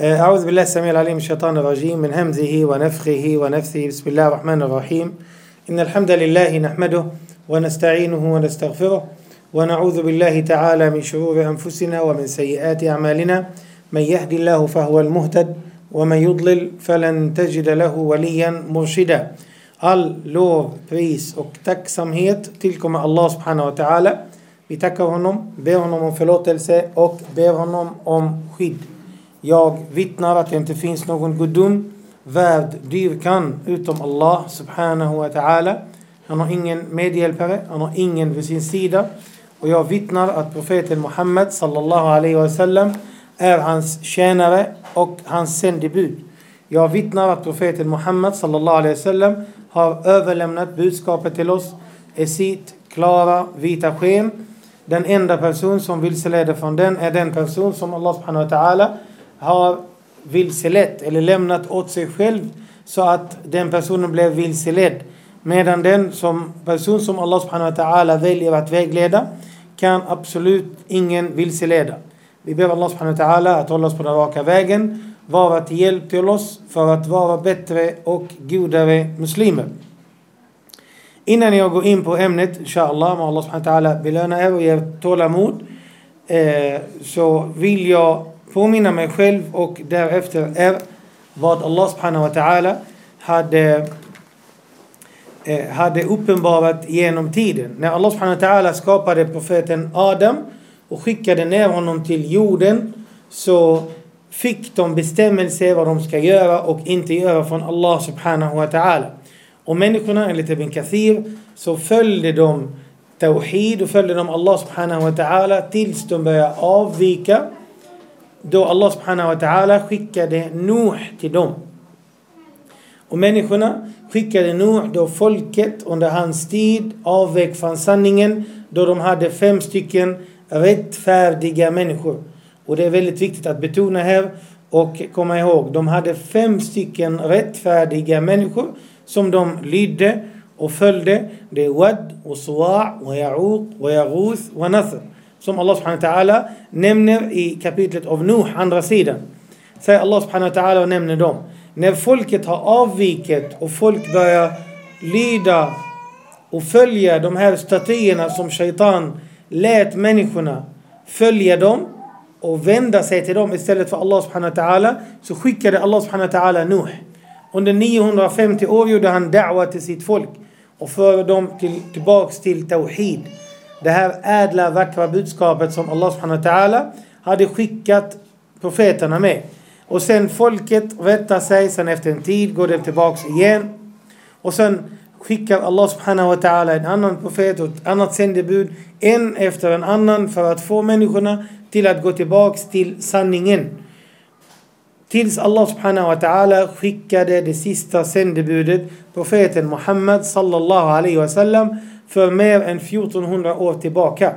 أعوذ بالله السميع العليم الشيطان الرجيم من همزه ونفخه ونفثه. بسم الله الرحمن الرحيم. إن الحمد لله نحمده ونستعينه ونستغفره ونعوذ بالله تعالى من شرور أنفسنا ومن سيئات أعمالنا. من يهدي الله فهو المهتد ومن يضلل فلن تجد له وليا مرشدا. All lov, pris och tacksamhet tillkommer Allah subhanahu wa ta'ala. Vi tackar honom, ber honom om förlåtelse och ber honom om skydd. Jag vittnar att det inte finns någon gudom värd dyrkan utom Allah subhanahu wa ta'ala. Han har ingen medhjälpare, han har ingen vid sin sida. Och jag vittnar att profeten Muhammed sallallahu alaihi wasallam är hans tjänare och hans sändebud. Jag vittnar att profeten Muhammed sallallahu alaihi wasallam har överlämnat budskapet till oss i sitt klara vita sken. Den enda person som vilseleder från den är den person som Allah subhanahu wa ta'ala har vilselett eller lämnat åt sig själv så att den personen blev vilseledd. Medan den som, person som Allah subhanahu wa ta'ala väljer att vägleda kan absolut ingen vilseleda. Vi ber Allah subhanahu wa ta'ala att hålla oss på den raka vägen, vara till hjälp till oss för att vara bättre och godare muslimer. Innan jag går in på ämnet, inshallah, må Allah subhanahu wa ta'ala belöna er och ge tålamod, eh, så vill jag påminna mig själv och därefter är vad Allah subhanahu wa ta'ala hade, eh, hade uppenbarat genom tiden. När Allah subhanahu wa ta'ala skapade profeten Adam och skickade ner honom till jorden så fick de bestämmelser vad de ska göra och inte göra från Allah subhanahu wa ta'ala. Och människorna enligt Ibn Kathir så följde de Tawhid och följde de Allah subhanahu wa ta'ala tills de började avvika då Allah subhanahu wa ta'ala skickade Nuh till dem. Och människorna skickade Nuh då folket under hans tid avvek från sanningen då de hade fem stycken rättfärdiga människor. Och det är väldigt viktigt att betona här och komma ihåg. De hade fem stycken rättfärdiga människor som de lydde och följde. Det är Wad, och Suwa, och Ya'uq, och Yaguth och Nathr. Som Allah subhanahu wa ta'ala nämner i kapitlet av Nuh, andra sidan. Säger Allah subhanahu wa ta'ala och nämner dem. När folket har avvikit och folk börjar lyda och följa de här statyerna som shaitan lät människorna följa dem och vända sig till dem istället för Allah subhanahu wa ta'ala så skickade Allah subhanahu wa ta'ala Nuh. Under 950 år gjorde han da'wa till sitt folk och förde dem till, tillbaks till Tawhid. Det här ädla, vackra budskapet som Allah subhanahu wa ta'ala hade skickat profeterna med. Och sen folket rättar sig, sen efter en tid går det tillbaks igen. Och sen skickar Allah subhanahu wa ta'ala en annan profet och ett annat sändebud, en efter en annan för att få människorna till att gå tillbaks till sanningen. Tills Allah subhanahu wa ta'ala skickade det sista sändebudet, profeten Muhammed sallallahu alaihi wasallam, för mer än 1400 år tillbaka.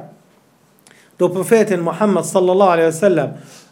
Då profeten Muhammed sallallahu alaihi wasallam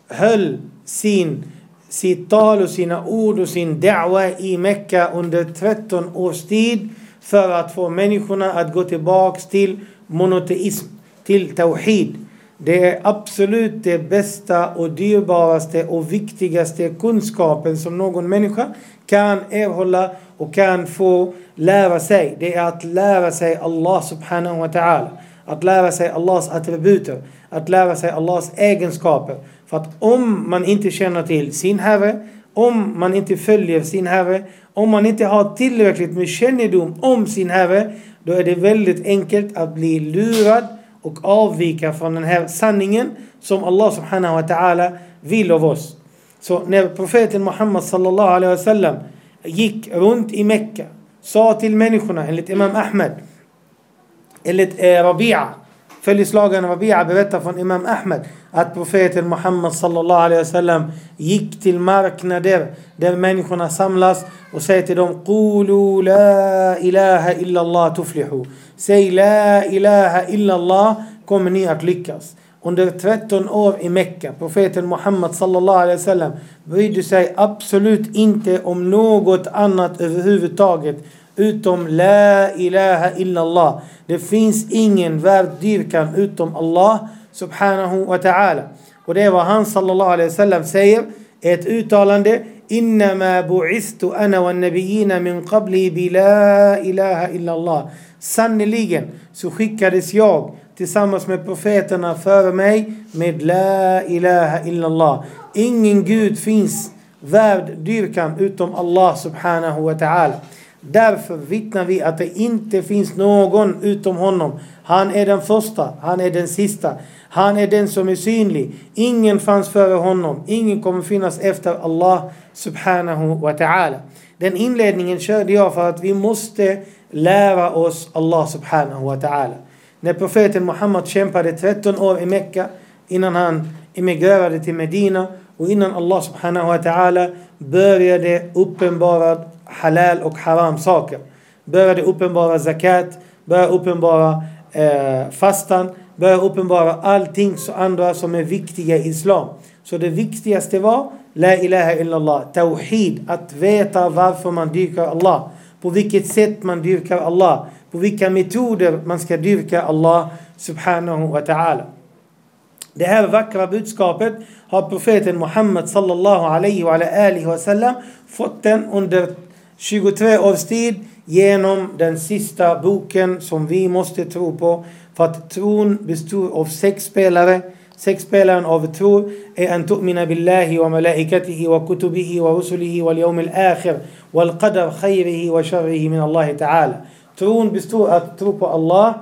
höll sin, sitt tal och sina ord och sin da'wa i Mekka under 13 års tid för att få människorna att gå tillbaks till monoteism, till tawhid. Det är absolut det bästa och dyrbaraste och viktigaste kunskapen som någon människa kan erhålla och kan få lära sig. Det är att lära sig Allah subhanahu wa ta'ala. Att lära sig Allahs attributer. Att lära sig Allahs egenskaper. För att om man inte känner till sin Herre, om man inte följer sin Herre, om man inte har tillräckligt med kännedom om sin Herre, då är det väldigt enkelt att bli lurad och avvika från den här sanningen som Allah subhanahu wa ta'ala vill av oss. Så när profeten Muhammad sallallahu alaihi wasallam gick runt i Mekka, sa till människorna enligt Imam Ahmed, enligt eh, Rabi'a, följeslagaren Rabi'a berättar från Imam Ahmed att profeten Muhammad sallallahu alaihi wasallam gick till marknader där människorna samlas och säger till dem Qulu la ilaha illallah tuflihu. Säg la ilaha illallah kommer ni att lyckas. Under 13 år i Mekka, profeten Muhammad sallallahu alaihi wasallam brydde sig absolut inte om något annat överhuvudtaget utom la ilaha illallah. Det finns ingen värd dyrkan utom Allah subhanahu wa ta'ala. Och det är vad han sallallahu alaihi wasallam säger ett uttalande Innama bu'istu ana wa nabiyina min qabli bi la ilaha illallah. Sannerligen så skickades jag tillsammans med profeterna före mig med la ilaha illallah. Ingen gud finns värd dyrkan utom Allah subhanahu wa ta'ala. Därför vittnar vi att det inte finns någon utom honom. Han är den första, han är den sista. Han är den som är synlig. Ingen fanns före honom. Ingen kommer finnas efter Allah subhanahu wa ta'ala. Den inledningen körde jag för att vi måste lära oss Allah subhanahu wa ta'ala. När profeten Muhammed kämpade 13 år i Mekka innan han emigrerade till Medina och innan Allah subhanahu wa ta'ala började uppenbara halal och haram saker. Började uppenbara zakat, började uppenbara eh, fastan, började uppenbara allting så andra som är viktiga i Islam. Så det viktigaste var La ilaha illallah, Tawhid, att veta varför man dyrkar Allah. På vilket sätt man dyrkar Allah. På vilka metoder man ska dyrka Allah subhanahu wa ta'ala. Det här vackra budskapet har profeten Muhammed sallallahu alaihi wa alihi wasallam fått den under 23 års tid genom den sista boken som vi måste tro på. För att tron består av sex spelare. Sexspelaren av tro är en tu'mina billahi wa malaikatihi wa kutubihi wa rusulihi wal yawmil akhir wal qadar khayrihi wa sharrihi min Allah ta'ala. Tron består att tro på Allah,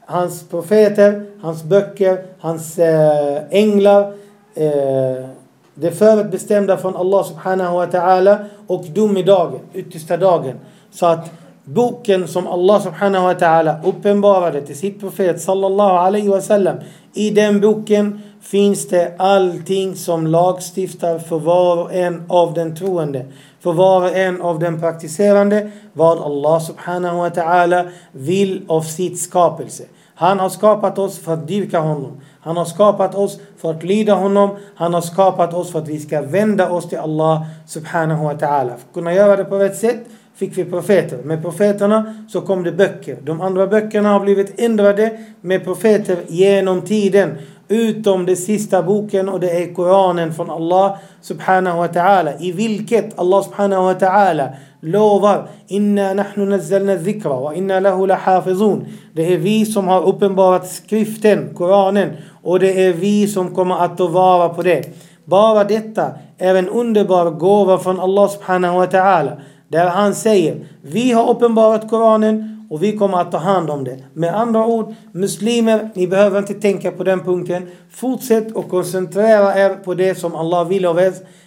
hans profeter, hans böcker, hans eh, änglar, eh, det förutbestämda från Allah subhanahu wa ta'ala och domedagen, yttersta dagen. Så att boken som Allah subhanahu wa ta'ala uppenbarade till sitt profet sallallahu alaihi wasallam. I den boken finns det allting som lagstiftar för var och en av den troende. För var och en av den praktiserande. Vad Allah subhanahu wa ta'ala vill av sitt skapelse. Han har skapat oss för att dyrka honom. Han har skapat oss för att lyda honom. Han har skapat oss för att vi ska vända oss till Allah subhanahu wa ta'ala. För att kunna göra det på rätt sätt fick vi profeter. Med profeterna så kom det böcker. De andra böckerna har blivit ändrade med profeter genom tiden. Utom den sista boken och det är Koranen från Allah subhanahu wa ta'ala. I vilket Allah subhanahu wa ta'ala lovar Inna nahnu nazzalna dhikra wa inna lahu lahafizun. Det är vi som har uppenbarat skriften, Koranen. Och det är vi som kommer att ta vara på det. Bara detta är en underbar gåva från Allah subhanahu wa ta'ala. Där han säger, vi har uppenbarat Koranen och vi kommer att ta hand om det. Med andra ord, muslimer, ni behöver inte tänka på den punkten. Fortsätt och koncentrera er på det som Allah vill av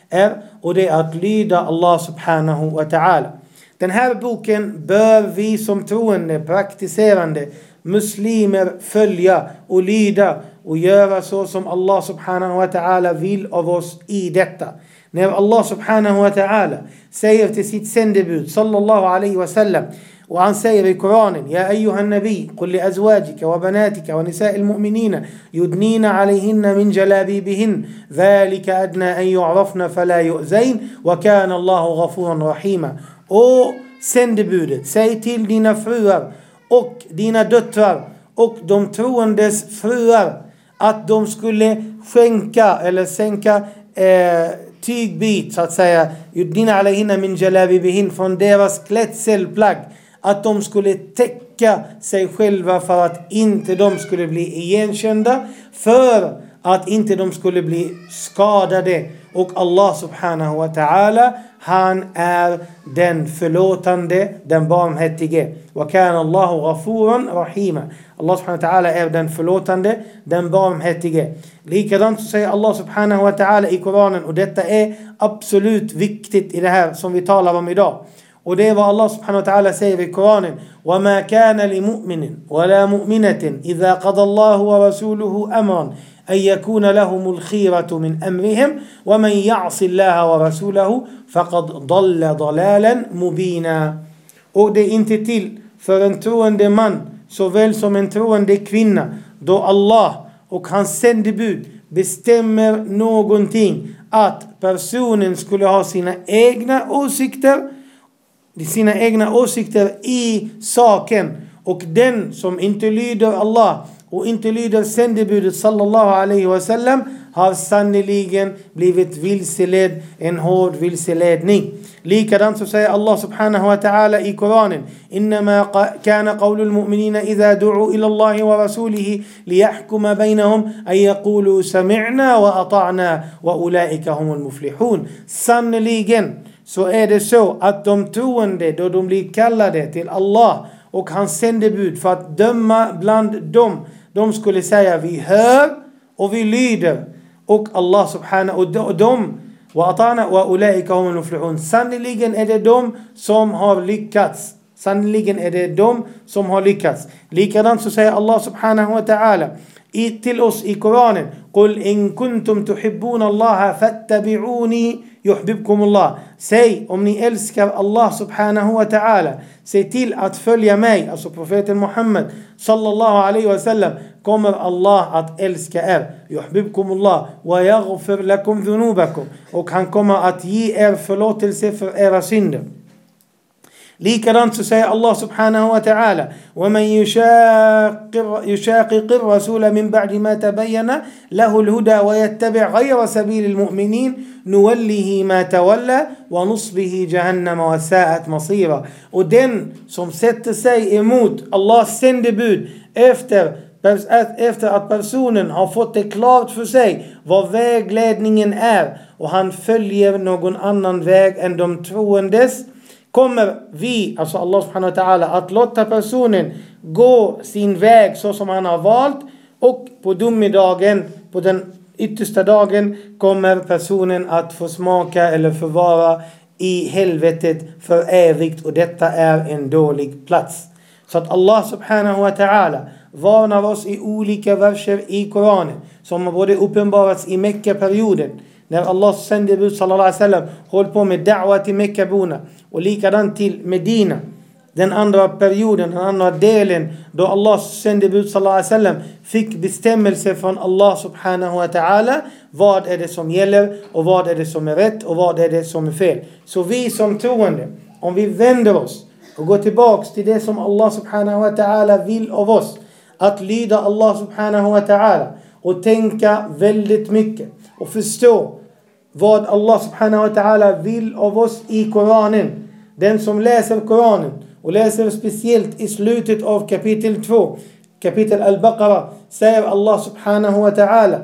er. Och det är att lyda Allah subhanahu wa ta'ala. Den här boken bör vi som troende, praktiserande muslimer följa och lyda och göra så som Allah subhanahu wa ta'ala vill av oss i detta. När Allah subhanahu wa ta'ala säger till sitt sändebud sallallahu alaihi wasallam och han säger i Koranen Ja ayyuhan nabi قل لأزواجك وبناتك ونساء المؤمنين يدنين عليهن من جلابيبهن ذلك أدنى أن يعرفن فلا يؤذين وكان الله غفورا رحيما Och sändebudet, säg till dina fruar och dina döttrar och de troendes fruar att de skulle skänka eller sänka eh, tygbit så att säga. Yudnina alayhinna min jalabibihin från deras klädselplagg. Att de skulle täcka sig själva för att inte de skulle bli igenkända. För att inte de skulle bli skadade. Och Allah subhanahu wa ta'ala, han är den förlåtande, den barmhärtige. Wa Allahu ghafuran rahima. Allah subhanahu wa ta'ala är den förlåtande, den barmhärtige. Likadant så säger Allah subhanahu wa ta'ala i Koranen, och detta är absolut viktigt i det här som vi talar om idag. Och det är vad Allah subhanahu wa ta'ala säger i Koranen. وَمَا كَانَ لِمُؤْمِنٍ وَلَا مُؤْمِنَةٍ إِذَا قَضَى اللَّهُ وَرَسُولُهُ أَمْرًا أن يكون لهم الخيرة من أمرهم ومن يعص الله ورسوله فقد ضل ضلالا مبينا Och det är inte till för en troende man såväl som en troende kvinna då Allah och hans sändebud bestämmer någonting att personen skulle ha sina egna åsikter sina egna åsikter i saken och den som inte lyder Allah och inte lyder sändebudet sallallahu alaihi wasallam har sannerligen blivit vilseledd en hård vilseledning. Likadant så säger Allah subhanahu wa ta'ala i Koranen إنما كان قول المؤمنين إذا دعوا إلى الله ورسوله ليحكم بينهم أن يقولوا سمعنا وأطعنا وأولئك هم المفلحون Sannerligen så är det så att de troende då de blir kallade till Allah och hans sändebud för att döma bland dem. De skulle säga vi hör och vi lyder. Och Allah subhanahu och de وأطعنا وأولئك هم المفلحون Sannerligen är det de som har lyckats. Sannerligen är det de som har lyckats. Likadant så säger Allah subhanahu wa ta'ala i, till oss i Koranen. قل إن كنتم تحبون الله فاتبعوني yuhbibkumullah. Säg om ni älskar Allah subhanahu wa ta'ala. Säg till att följa mig, alltså profeten Muhammed sallallahu alaihi wasallam. Kommer Allah att älska er. Yuhbibkumullah wa yaghfir lakum dhunubakum. Och han kommer att ge er förlåtelse för era synder. لي كرانت سي الله سبحانه وتعالى. ومن يشاق يشاق الرسول من بعد ما تبين له الهدى ويتبع غير سبيل المؤمنين نوله ما تولى ونصبه جهنم وساءت مصيرا. ودن سوم ست سي أموت الله سند بود افتر Efter att personen har fått det klart för sig vad vägledningen är er, och han följer någon annan väg än de troendes kommer vi, alltså Allah subhanahu wa ta'ala, att låta personen gå sin väg så som han har valt och på domedagen, på den yttersta dagen kommer personen att få smaka eller förvara i helvetet för evigt och detta är en dålig plats. Så att Allah subhanahu wa ta'ala varnar oss i olika verser i Koranen som har både uppenbarats i Mecka-perioden när Allahs sändebud sallallahu alaihi wasallam höll på med da'wa till Meckaborna och likadant till Medina. Den andra perioden, den andra delen då Allahs sändebud sallallahu fick bestämmelser från Allah subhanahu wa ta'ala. Vad är det som gäller och vad är det som är rätt och vad är det som är fel. Så vi som troende, om vi vänder oss och går tillbaks till det som Allah subhanahu wa ta'ala vill av oss. Att lyda Allah subhanahu wa ta'ala och tänka väldigt mycket och förstå vad Allah subhanahu wa ta'ala vill av oss i Koranen. Den som läser Koranen och läser speciellt i slutet av kapitel 2, kapitel Al-Baqarah, säger Allah subhanahu wa ta'ala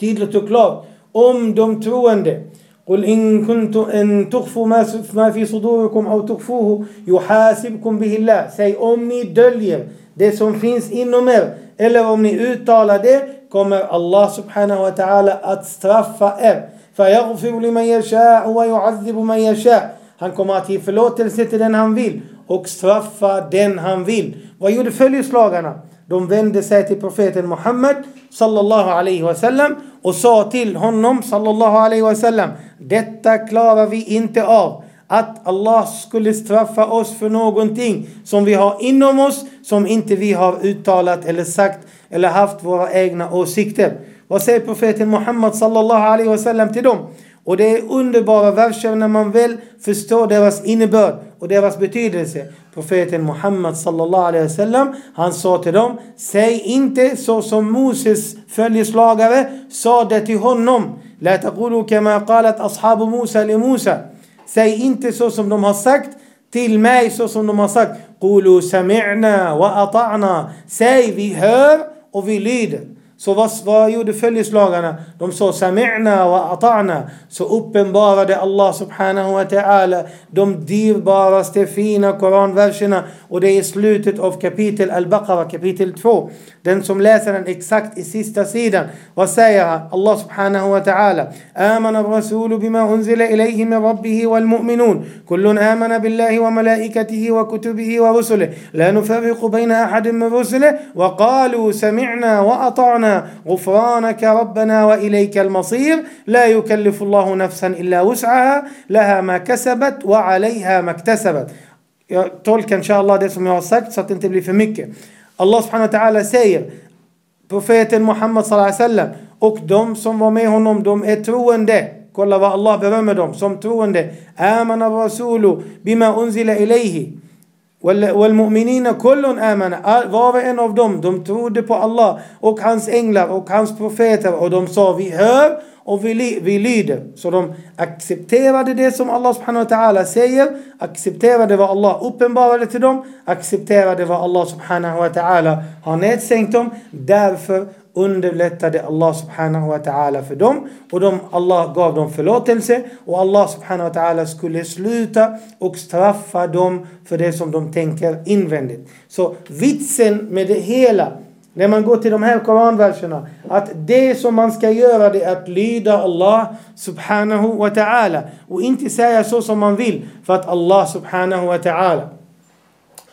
tydligt och klart om de troende. قل إن كنتم إن تخفوا ما في صدوركم أو تخفوه يحاسبكم به الله. Säg om ni döljer det som finns inom er eller om ni uttalar det kommer Allah subhanahu wa ta'ala att straffa er. فيغفر لمن يشاء ويعذب من يشاء. Han kommer att ge förlåtelse till den han vill och straffa den han vill. Vad gjorde följeslagarna? De vände sig till profeten Muhammed sallallahu alaihi wasallam och sa till honom sallallahu alaihi wasallam detta klarar vi inte av. Att Allah skulle straffa oss för någonting som vi har inom oss som inte vi har uttalat eller sagt eller haft våra egna åsikter. Vad säger profeten Muhammad sallallahu alaihi wasallam till dem? Och det är underbara verser när man väl förstår deras innebörd och deras betydelse. Profeten Muhammad sallallahu alaihi wasallam han sa till dem Säg inte så som Moses följeslagare sa det till honom. La taqulu kama qalat ashabu Musa li Musa. Säg inte så som de har sagt till mig så som de har sagt. Qulu sami'na wa ata'na. Säg vi hör och vi lyder. Så vad, vad gjorde följeslagarna? De sa Sami'na wa ata'na. Så uppenbarade Allah subhanahu wa ta'ala de dyrbaraste fina koranverserna. Och det är i slutet av kapitel Al-Baqarah, kapitel 2. Den som läser den exakt i sista sidan. Vad säger han? Allah subhanahu wa ta'ala. آمن الرسول بما أنزل إليه من ربه والمؤمنون كل آمن بالله وملائكته وكتبه ورسله لا نفرق بين أحد من رسله وقالوا سمعنا وأطعنا غفرانك ربنا وإليك المصير. لا يكلف الله نفسا إلا وسعها لها ما كسبت وعليها ما اكتسبت. تولك إن شاء الله درس ميوسك ستنت بلي في مكة. الله سبحانه وتعالى سير. بروفيت محمد صلى الله عليه وسلم اكدم سم ومي هنم دم اتروند إيه، كل الله برمدم سم تروند آمن الرسول بما أنزل إليه. والمؤمنين كل آمن var och en av dem, de trodde på Allah och hans änglar och hans profeter och de sa vi hör och vi, vi lyder. Så de accepterade det som Allah subhanahu wa ta'ala säger, accepterade vad Allah uppenbarade till dem, accepterade vad Allah subhanahu wa ta'ala har nedsänkt dem. Därför underlättade Allah subhanahu wa ta'ala för dem och de, Allah gav dem förlåtelse och Allah subhanahu wa ta'ala skulle sluta och straffa dem för det som de tänker invändigt. Så vitsen med det hela när man går till de här koranverserna att det som man ska göra det är att lyda Allah subhanahu wa ta'ala och inte säga så som man vill för att Allah subhanahu wa ta'ala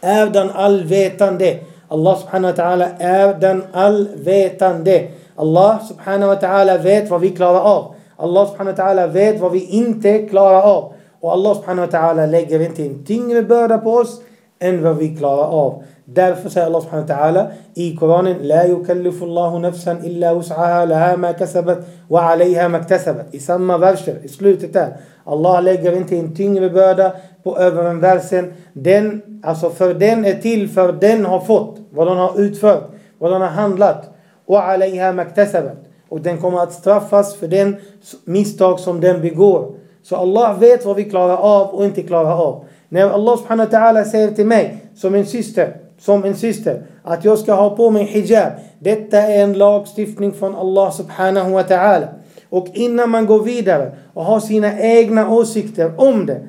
är den allvetande. Allah subhanahu wa ta'ala är den allvetande. Allah subhanahu wa ta'ala vet vad vi klarar av. Allah subhanahu wa ta'ala vet vad vi inte klarar av. Och Allah subhanahu wa ta'ala lägger inte en tyngre börda på oss än vad vi klarar av. Därför säger Allah subhanahu wa ta'ala i Koranen La yukallifu Allahu nafsan illa us'aha laha ma kasabat wa alayha maktasabat. I samma verser, i slutet där. Allah lägger inte en tyngre börda på över en versen. Den, alltså för den är till för den har fått vad den har utfört, vad den har handlat. Och alayha maktasabat. Och den kommer att straffas för den misstag som den begår. Så Allah vet vad vi klarar av och inte klarar av. När Allah subhanahu wa ta'ala säger till mig som en syster som en syster att jag ska ha på mig hijab. Detta är en lagstiftning från Allah subhanahu wa ta'ala. Och innan man går vidare och har sina egna åsikter om det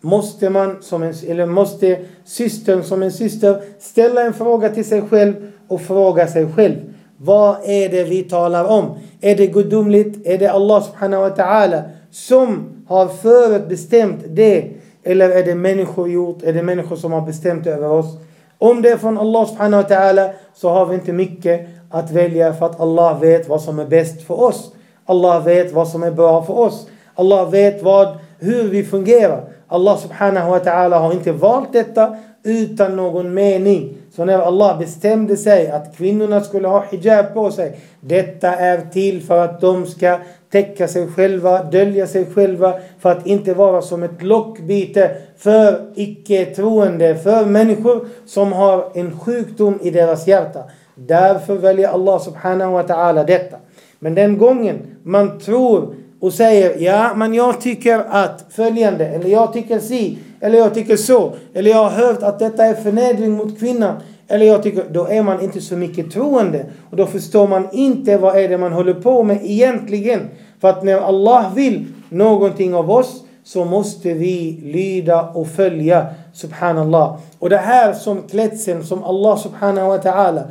måste man som en, eller måste systern som en syster ställa en fråga till sig själv och fråga sig själv. Vad är det vi talar om? Är det gudomligt? Är det Allah subhanahu wa ta'ala som har förutbestämt det? Eller är det människor gjort? Är det människor som har bestämt över oss? Om det är från Allah subhanahu wa ta'ala så har vi inte mycket att välja för att Allah vet vad som är bäst för oss. Allah vet vad som är bra för oss. Allah vet vad, hur vi fungerar. Allah subhanahu wa ta'ala har inte valt detta utan någon mening. Så när Allah bestämde sig att kvinnorna skulle ha hijab på sig. Detta är till för att de ska täcka sig själva, dölja sig själva för att inte vara som ett lockbyte för icke-troende, för människor som har en sjukdom i deras hjärta. Därför väljer Allah subhanahu wa ta'ala detta. Men den gången man tror och säger ja, men jag tycker att följande, eller jag tycker si, eller jag tycker så, eller jag har hört att detta är förnedring mot kvinnan. Eller jag tycker, då är man inte så mycket troende. Och då förstår man inte vad är det man håller på med egentligen. För att när Allah vill någonting av oss så måste vi lyda och följa subhanallah. Och det här som klädseln som Allah subhanahu wa ta'ala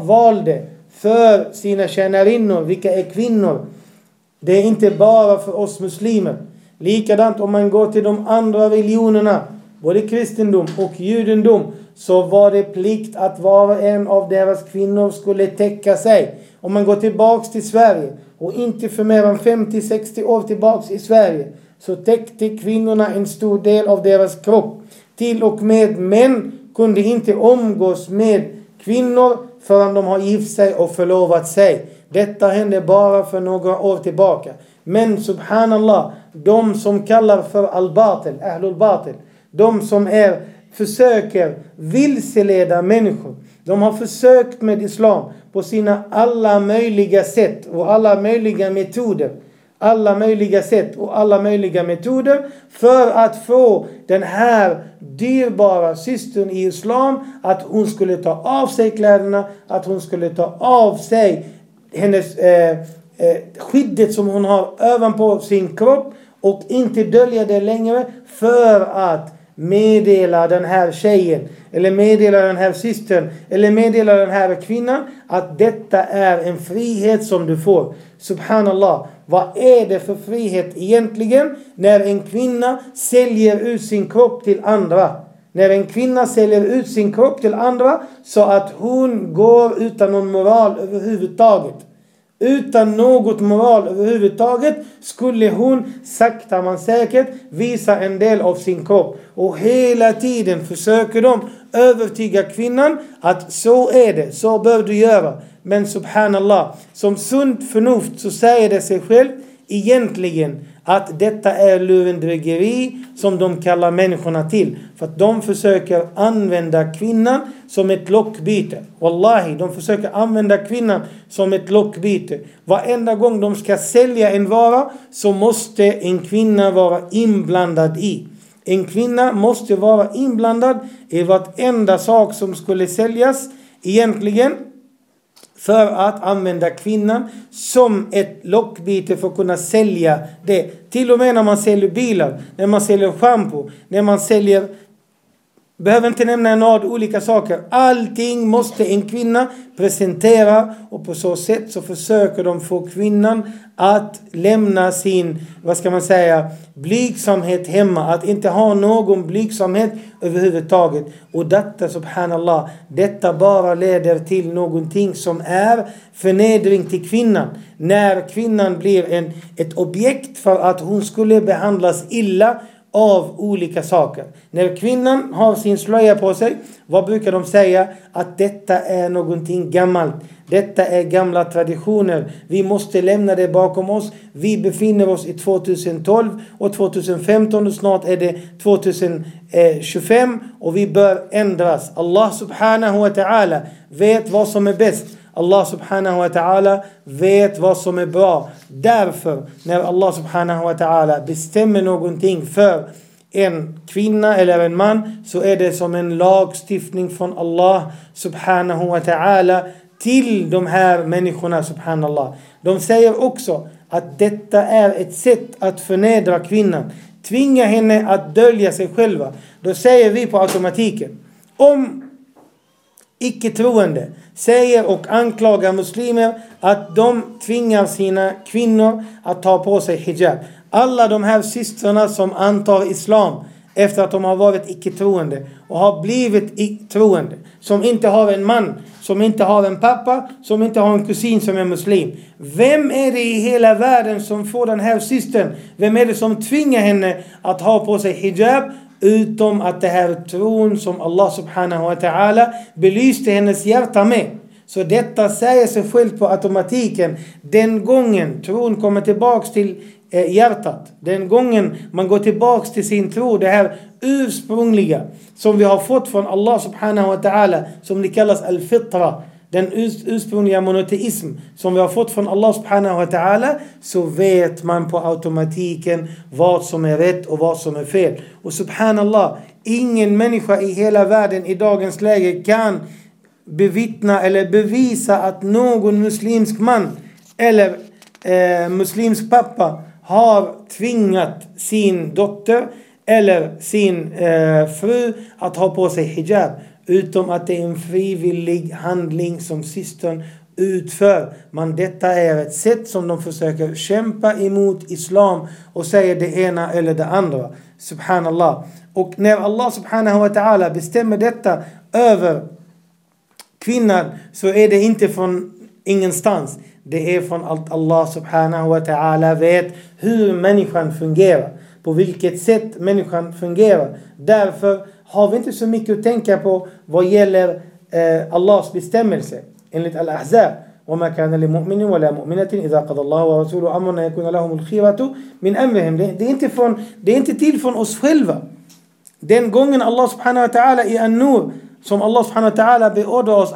valde för sina tjänarinnor, vilka är kvinnor. Det är inte bara för oss muslimer. Likadant om man går till de andra religionerna, både kristendom och judendom, så var det plikt att var och en av deras kvinnor skulle täcka sig. Om man går tillbaks till Sverige och inte för mer än 50-60 år tillbaks i Sverige så täckte kvinnorna en stor del av deras kropp. Till och med män kunde inte omgås med kvinnor förrän de har gift sig och förlovat sig. Detta hände bara för några år tillbaka. Men subhanallah, de som kallar för al-batil, ahlul batil, de som är, försöker vilseleda människor. De har försökt med islam på sina alla möjliga sätt och alla möjliga metoder. Alla möjliga sätt och alla möjliga metoder för att få den här dyrbara systern i islam att hon skulle ta av sig kläderna, att hon skulle ta av sig hennes eh, eh, skyddet som hon har ovanpå sin kropp och inte dölja det längre för att meddela den här tjejen eller meddela den här systern eller meddela den här kvinnan att detta är en frihet som du får. Subhanallah. Vad är det för frihet egentligen när en kvinna säljer ut sin kropp till andra? När en kvinna säljer ut sin kropp till andra så att hon går utan någon moral överhuvudtaget. Utan något moral överhuvudtaget skulle hon sakta men säkert visa en del av sin kropp. Och hela tiden försöker de övertyga kvinnan att så är det, så bör du göra. Men subhanallah, som sunt förnuft så säger det sig själv egentligen att detta är lurendrejeri som de kallar människorna till. För att de försöker använda kvinnan som ett lockbyte. Wallahi, de försöker använda kvinnan som ett lockbyte. Varenda gång de ska sälja en vara så måste en kvinna vara inblandad i. En kvinna måste vara inblandad i vartenda sak som skulle säljas egentligen för att använda kvinnan som ett lockbyte för att kunna sälja det. Till och med när man säljer bilar, när man säljer schampo, när man säljer Behöver inte nämna en rad olika saker. Allting måste en kvinna presentera och på så sätt så försöker de få kvinnan att lämna sin, vad ska man säga, blygsamhet hemma. Att inte ha någon blygsamhet överhuvudtaget. Och detta, subhanallah, detta bara leder till någonting som är förnedring till kvinnan. När kvinnan blir en, ett objekt för att hon skulle behandlas illa av olika saker. När kvinnan har sin slöja på sig, vad brukar de säga? Att detta är någonting gammalt. Detta är gamla traditioner. Vi måste lämna det bakom oss. Vi befinner oss i 2012 och 2015 och snart är det 2025 och vi bör ändras. Allah subhanahu wa ta'ala vet vad som är bäst. Allah subhanahu wa ta'ala vet vad som är bra. Därför, när Allah subhanahu wa ta'ala bestämmer någonting för en kvinna eller en man så är det som en lagstiftning från Allah subhanahu wa ta'ala till de här människorna subhanallah. De säger också att detta är ett sätt att förnedra kvinnan. Tvinga henne att dölja sig själva. Då säger vi på automatiken. Om icke-troende säger och anklagar muslimer att de tvingar sina kvinnor att ta på sig hijab. Alla de här systrarna som antar islam efter att de har varit icke-troende och har blivit troende. Som inte har en man, som inte har en pappa, som inte har en kusin som är muslim. Vem är det i hela världen som får den här systern? Vem är det som tvingar henne att ha på sig hijab? Utom att det här tron som Allah subhanahu wa ta'ala belyste hennes hjärta med. Så detta säger sig självt på automatiken. Den gången tron kommer tillbaks till eh, hjärtat. Den gången man går tillbaks till sin tro, det här ursprungliga som vi har fått från Allah subhanahu wa ta'ala som det kallas al-fitra. Den ursprungliga monoteism som vi har fått från Allah subhanahu wa ta'ala så vet man på automatiken vad som är rätt och vad som är fel. Och subhanallah, ingen människa i hela världen i dagens läge kan bevittna eller bevisa att någon muslimsk man eller eh, muslimsk pappa har tvingat sin dotter eller sin eh, fru att ha på sig hijab. Utom att det är en frivillig handling som systern utför. Men detta är ett sätt som de försöker kämpa emot islam och säger det ena eller det andra. Subhanallah. Och när Allah subhanahu wa ta'ala bestämmer detta över kvinnan så är det inte från ingenstans. Det är från att Allah subhanahu wa ta'ala vet hur människan fungerar. På vilket sätt människan fungerar. Därför har vi inte så mycket att tänka på vad gäller eh, Allahs bestämmelse. Enligt Al-Ahzab. وما كان لمؤمن ولا مؤمنة إذا قضى الله ورسوله أمرا يكون لهم الخيرة من أمرهم. Det är inte från, det är inte till från oss själva. Den gången Allah subhanahu wa ta'ala i An-Nur som Allah subhanahu wa ta'ala beordrar oss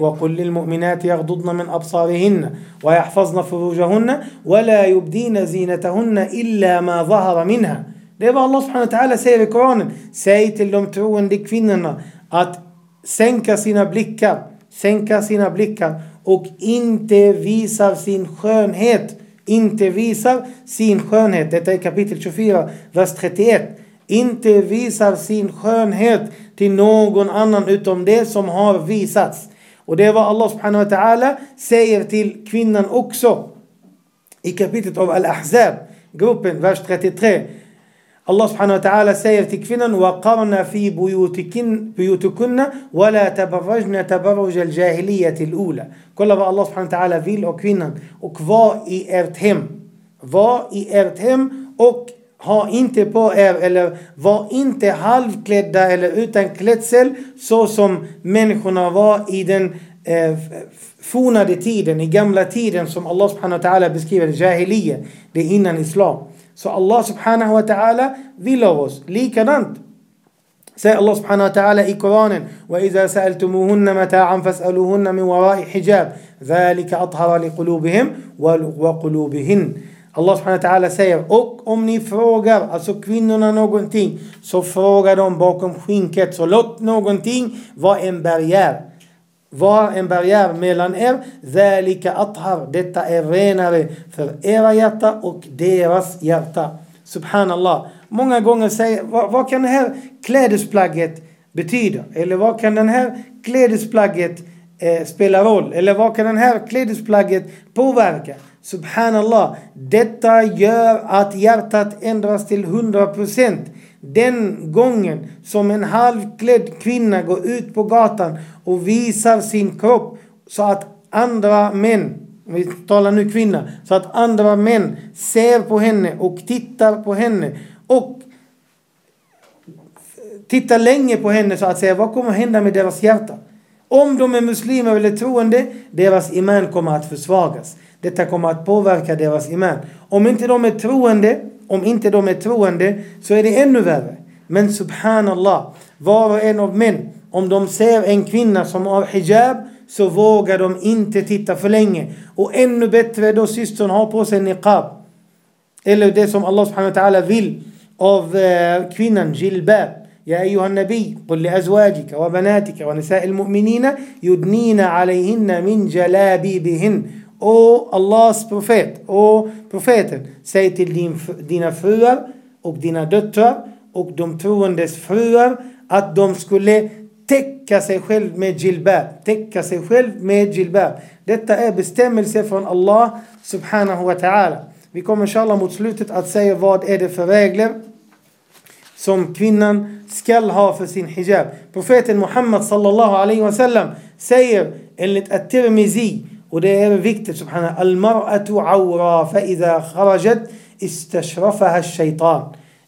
وَقُلْ لِلْمُؤْمِنَاتِ يَغْضُضْنَ مِنْ أَبْصَارِهِنَّ وَيَحْفَظْنَ فُرُوجَهُنَّ وَلَا يُبْدِينَ زِينَتَهُنَّ إِلَّا مَا ظَهَرَ مِنْهَا Det är vad Allah subhanahu wa ta'ala säger i Koranen. Säg till de troende kvinnorna att sänka sina blickar, sänka sina blickar och inte visar sin skönhet. Inte visar sin skönhet. Detta är kapitel 24, vers 31 inte visar sin skönhet till någon annan utom det som har visats. Och det är vad Allah subhanahu wa ta'ala säger till kvinnan också. I kapitlet av Al-Ahzab, gruppen, vers 33. Allah subhanahu wa ta'ala säger till kvinnan وَقَرْنَ فِي بُيُوتِكُنَّ وَلَا تَبَرَّجْنَ تَبَرُّجَ الْجَاهِلِيَّةِ الْأُولَى Kolla vad Allah subhanahu wa ta'ala vill av kvinnan. Och var i ert hem. Var i ert hem och ha inte på er eller var inte halvklädda eller utan klädsel så som människorna var i den eh, fornade tiden, i gamla tiden som Allah subhanahu wa ta'ala beskriver, jahiliya, det är innan islam. Så Allah subhanahu wa ta'ala vill av oss likadant. Säger Allah subhanahu wa ta'ala i Koranen وَإِذَا سَأَلْتُمُوهُنَّ مَتَاعًا فَاسْأَلُوهُنَّ مِنْ وَرَاءِ حِجَابٍ ذَلِكَ أَطْهَرَ لِقُلُوبِهِمْ وَقُلُوبِهِنْ Allah subhanahu wa ta'ala säger och om ni frågar alltså kvinnorna någonting så fråga dem bakom skinket så låt någonting vara en barriär. vara en barriär mellan er. Zalika athar. Detta är renare för era hjärta och deras hjärta. Subhanallah. Många gånger säger vad, vad kan det här klädesplagget betyda? Eller vad kan det här klädesplagget eh, spela roll? Eller vad kan det här klädesplagget påverka? Subhanallah. Detta gör att hjärtat ändras till 100 procent. Den gången som en halvklädd kvinna går ut på gatan och visar sin kropp så att andra män vi talar nu kvinna, så att andra män ser på henne och tittar på henne och tittar länge på henne så att säga, vad kommer hända med deras hjärta? Om de är muslimer eller troende, deras iman kommer att försvagas. Detta kommer att påverka deras iman. Om inte de är troende, om inte de är troende, så är det ännu värre. Men subhanallah, var och en av män, om de ser en kvinna som har hijab, så vågar de inte titta för länge. Och ännu bättre då systern har på sig niqab. Eller det som Allah subhanahu wa ta'ala vill av eh, kvinnan, jilbab. يا أيها النبي قل لأزواجك وبناتك ونساء المؤمنين يدنين عليهن من جلابيبهن O Allahs profet, o profeten, säg till din, dina fruar och dina döttrar och de troendes fruar att de skulle täcka sig själv med jilbab. Täcka sig själv med jilbab. Detta är bestämmelse från Allah subhanahu wa ta'ala. Vi kommer inshallah mot slutet att säga vad är det för regler som kvinnan skall ha för sin hijab. Profeten Muhammad sallallahu alaihi wasallam säger enligt at-Tirmizi och det är viktigt subhanallah. Al-mar'atu awra fa idha kharajat istashrafaha shaitan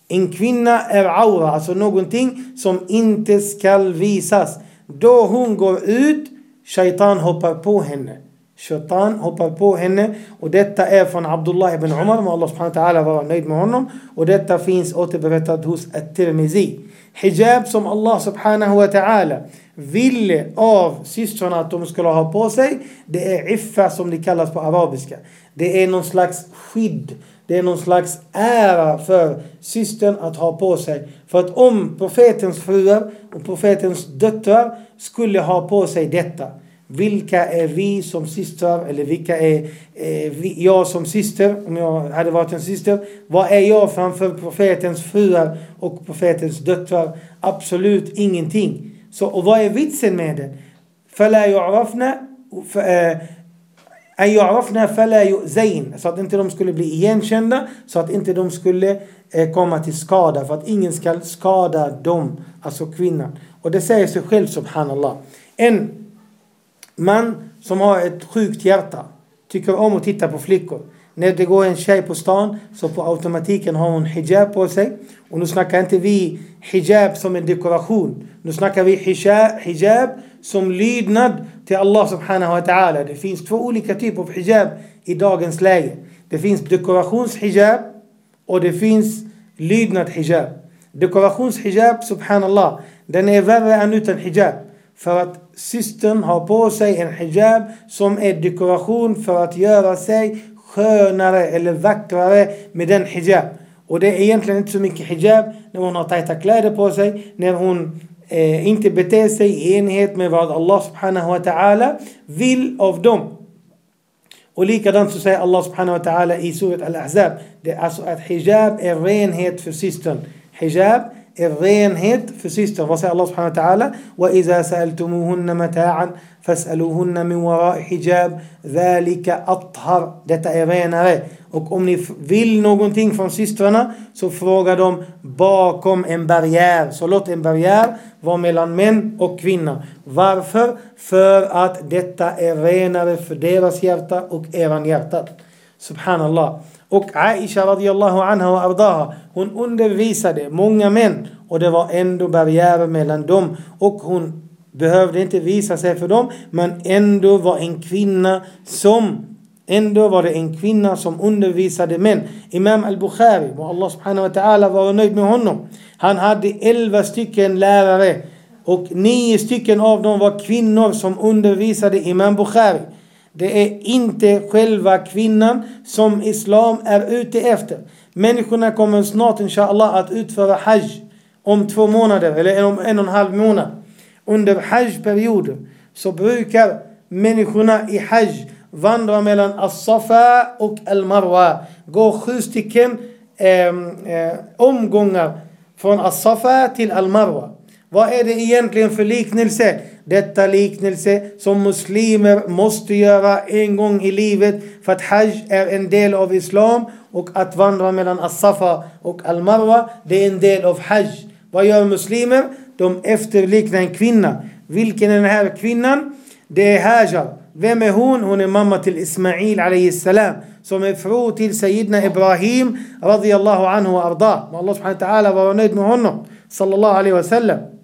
En kvinna är aura, alltså någonting som inte skall visas. Då hon går ut, shaitan hoppar på henne. Shaitan hoppar på henne och detta är från Abdullah ibn Umar, må Allah subhanahu wa ta'ala vara nöjd med honom. Och detta finns återberättat hos At-Tirmizi. Hijab som Allah subhanahu wa ta'ala ville av systrarna att de skulle ha på sig, det är iffa som det kallas på arabiska. Det är någon slags skydd det är någon slags ära för systern att ha på sig. För att om profetens fruar och profetens döttrar skulle ha på sig detta. Vilka är vi som systrar? Eller vilka är eh, vi, jag som syster? Om jag hade varit en syster. Vad är jag framför profetens fruar och profetens döttrar? Absolut ingenting. Så, och vad är vitsen med det? فلا يعرفن أن يعرفنا فلا يؤذين så att inte de skulle bli igenkända så att inte de skulle eh, komma till skada för att ingen ska skada dem, alltså kvinnan. Och det säger sig själv subhanallah. En man som har ett sjukt hjärta tycker om att titta på flickor. När det går en tjej på stan så på automatiken har hon hijab på sig. Och nu snackar inte vi hijab som en dekoration. Nu snackar vi hijab som lydnad till Allah subhanahu wa ta'ala. Det finns två olika typer av hijab i dagens läge. Det finns dekorationshijab och det finns lydnad hijab. Dekorationshijab, subhanallah, den är värre än utan hijab. För att systern har på sig en hijab som är dekoration för att göra sig skönare eller vackrare med den hijab. Och det är egentligen inte så mycket hijab när hon har tajta kläder på sig, när hon eh, inte beter sig i enhet med vad Allah subhanahu wa ta'ala vill av dem. Och likadant så säger Allah subhanahu wa ta'ala i surat al-Ahzab, det är alltså att hijab är renhet för systern. Hijab är renhet för systern. Vad säger Allah subhanahu wa ta'ala? وَإِذَا سَأَلْتُمُوهُنَّ مَتَاعًا فَاسْأَلُوهُنَّ مِنْ وَرَاءِ حِجَابٍ ذَلِكَ أَطْهَرْ Detta är renare. Och om ni vill någonting från systrarna så fråga dem bakom en barriär. Så låt en barriär vara mellan män och kvinnor. Varför? För att detta är renare för deras hjärta och eran hjärta. Subhanallah. Och Aisha radiallahu anha och ardaha, hon undervisade många män och det var ändå barriärer mellan dem och hon behövde inte visa sig för dem, men ändå var en kvinna som Ändå var det en kvinna som undervisade män. Imam al-Bukhari, och Allah subhanahu wa ta'ala var nöjd med honom. Han hade elva stycken lärare och nio stycken av dem var kvinnor som undervisade Imam Bukhari. Det är inte själva kvinnan som islam är ute efter. Människorna kommer snart inshallah att utföra hajj om två månader eller om en och en halv månad. Under hajjperioden så brukar människorna i hajj vandra mellan As-Safa och Al-Marwa. Gå sju stycken eh, eh, omgångar från As-Safa till Al-Marwa. Vad är det egentligen för liknelse? Detta liknelse som muslimer måste göra en gång i livet för att Hajj är en del av Islam och att vandra mellan As-Safa och Al-Marwa det är en del av Hajj. Vad gör muslimer? De efterliknar en kvinna. Vilken är den här kvinnan? Det är Hajar. Vem är hon? Hon är mamma till Ismail alayhi salam som är fru till Sayyidina Ibrahim radiyallahu anhu och arda. Allah subhanahu wa ta'ala var nöjd med honom. Sallallahu alaihi wasallam.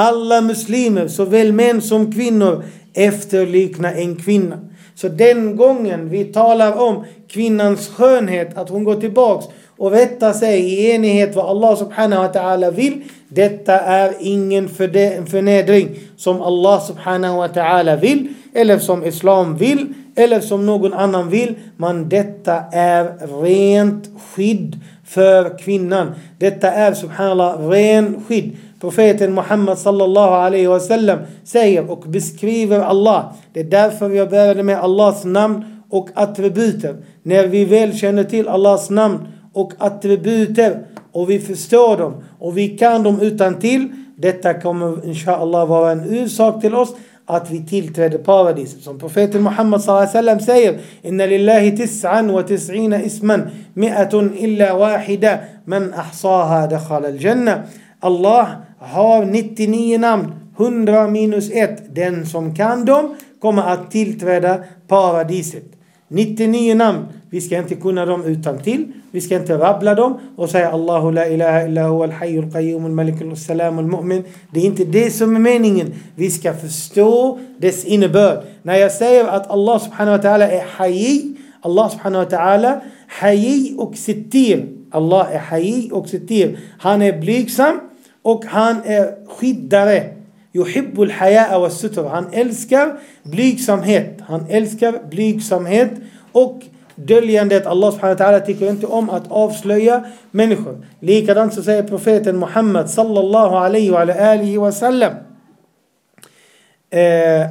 Alla muslimer, såväl män som kvinnor, efterliknar en kvinna. Så den gången vi talar om kvinnans skönhet, att hon går tillbaks och rättar sig i enighet vad Allah subhanahu wa ta'ala vill. Detta är ingen förnedring som Allah subhanahu wa ta'ala vill, eller som Islam vill, eller som någon annan vill. Men detta är rent skydd för kvinnan. Detta är subhanallah ren skydd. Profeten Muhammad sallallahu alaihi wasallam säger och beskriver Allah. Det är därför jag började med Allahs namn och attributer. När vi väl känner till Allahs namn och attributer och vi förstår dem och vi kan dem utan till. Detta kommer inshallah vara en ursak till oss att vi tillträder paradiset. Som profeten Muhammad sallallahu säger Inna lillahi tis'an wa tis'ina isman mi'atun illa wahida man ahsaha dakhala al-jannah. Allah har 99 namn, 100 minus 1. Den som kan dem kommer att tillträda paradiset. 99 namn. Vi ska inte kunna dem utan till. Vi ska inte rabbla dem och säga Allahu la ilaha illa huwa al-hayyul qayyum al-malikul salam al-mu'min. Det är inte det som är meningen. Vi ska förstå dess innebörd. När jag säger att Allah subhanahu wa ta'ala är hayy, Allah subhanahu wa ta'ala hayy och sittir. Allah är hayy och sittir. Han är blygsam och han är skyddare. Yuhibbul haya wa sutur. Han älskar blygsamhet. Han älskar blygsamhet och döljandet. Allah subhanahu wa ta'ala tycker inte om att avslöja människor. Likadant så säger profeten Muhammad sallallahu alaihi wa alihi wa sallam.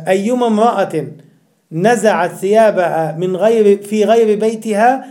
أيما امرأة نزعت ثيابها من غير في غير بيتها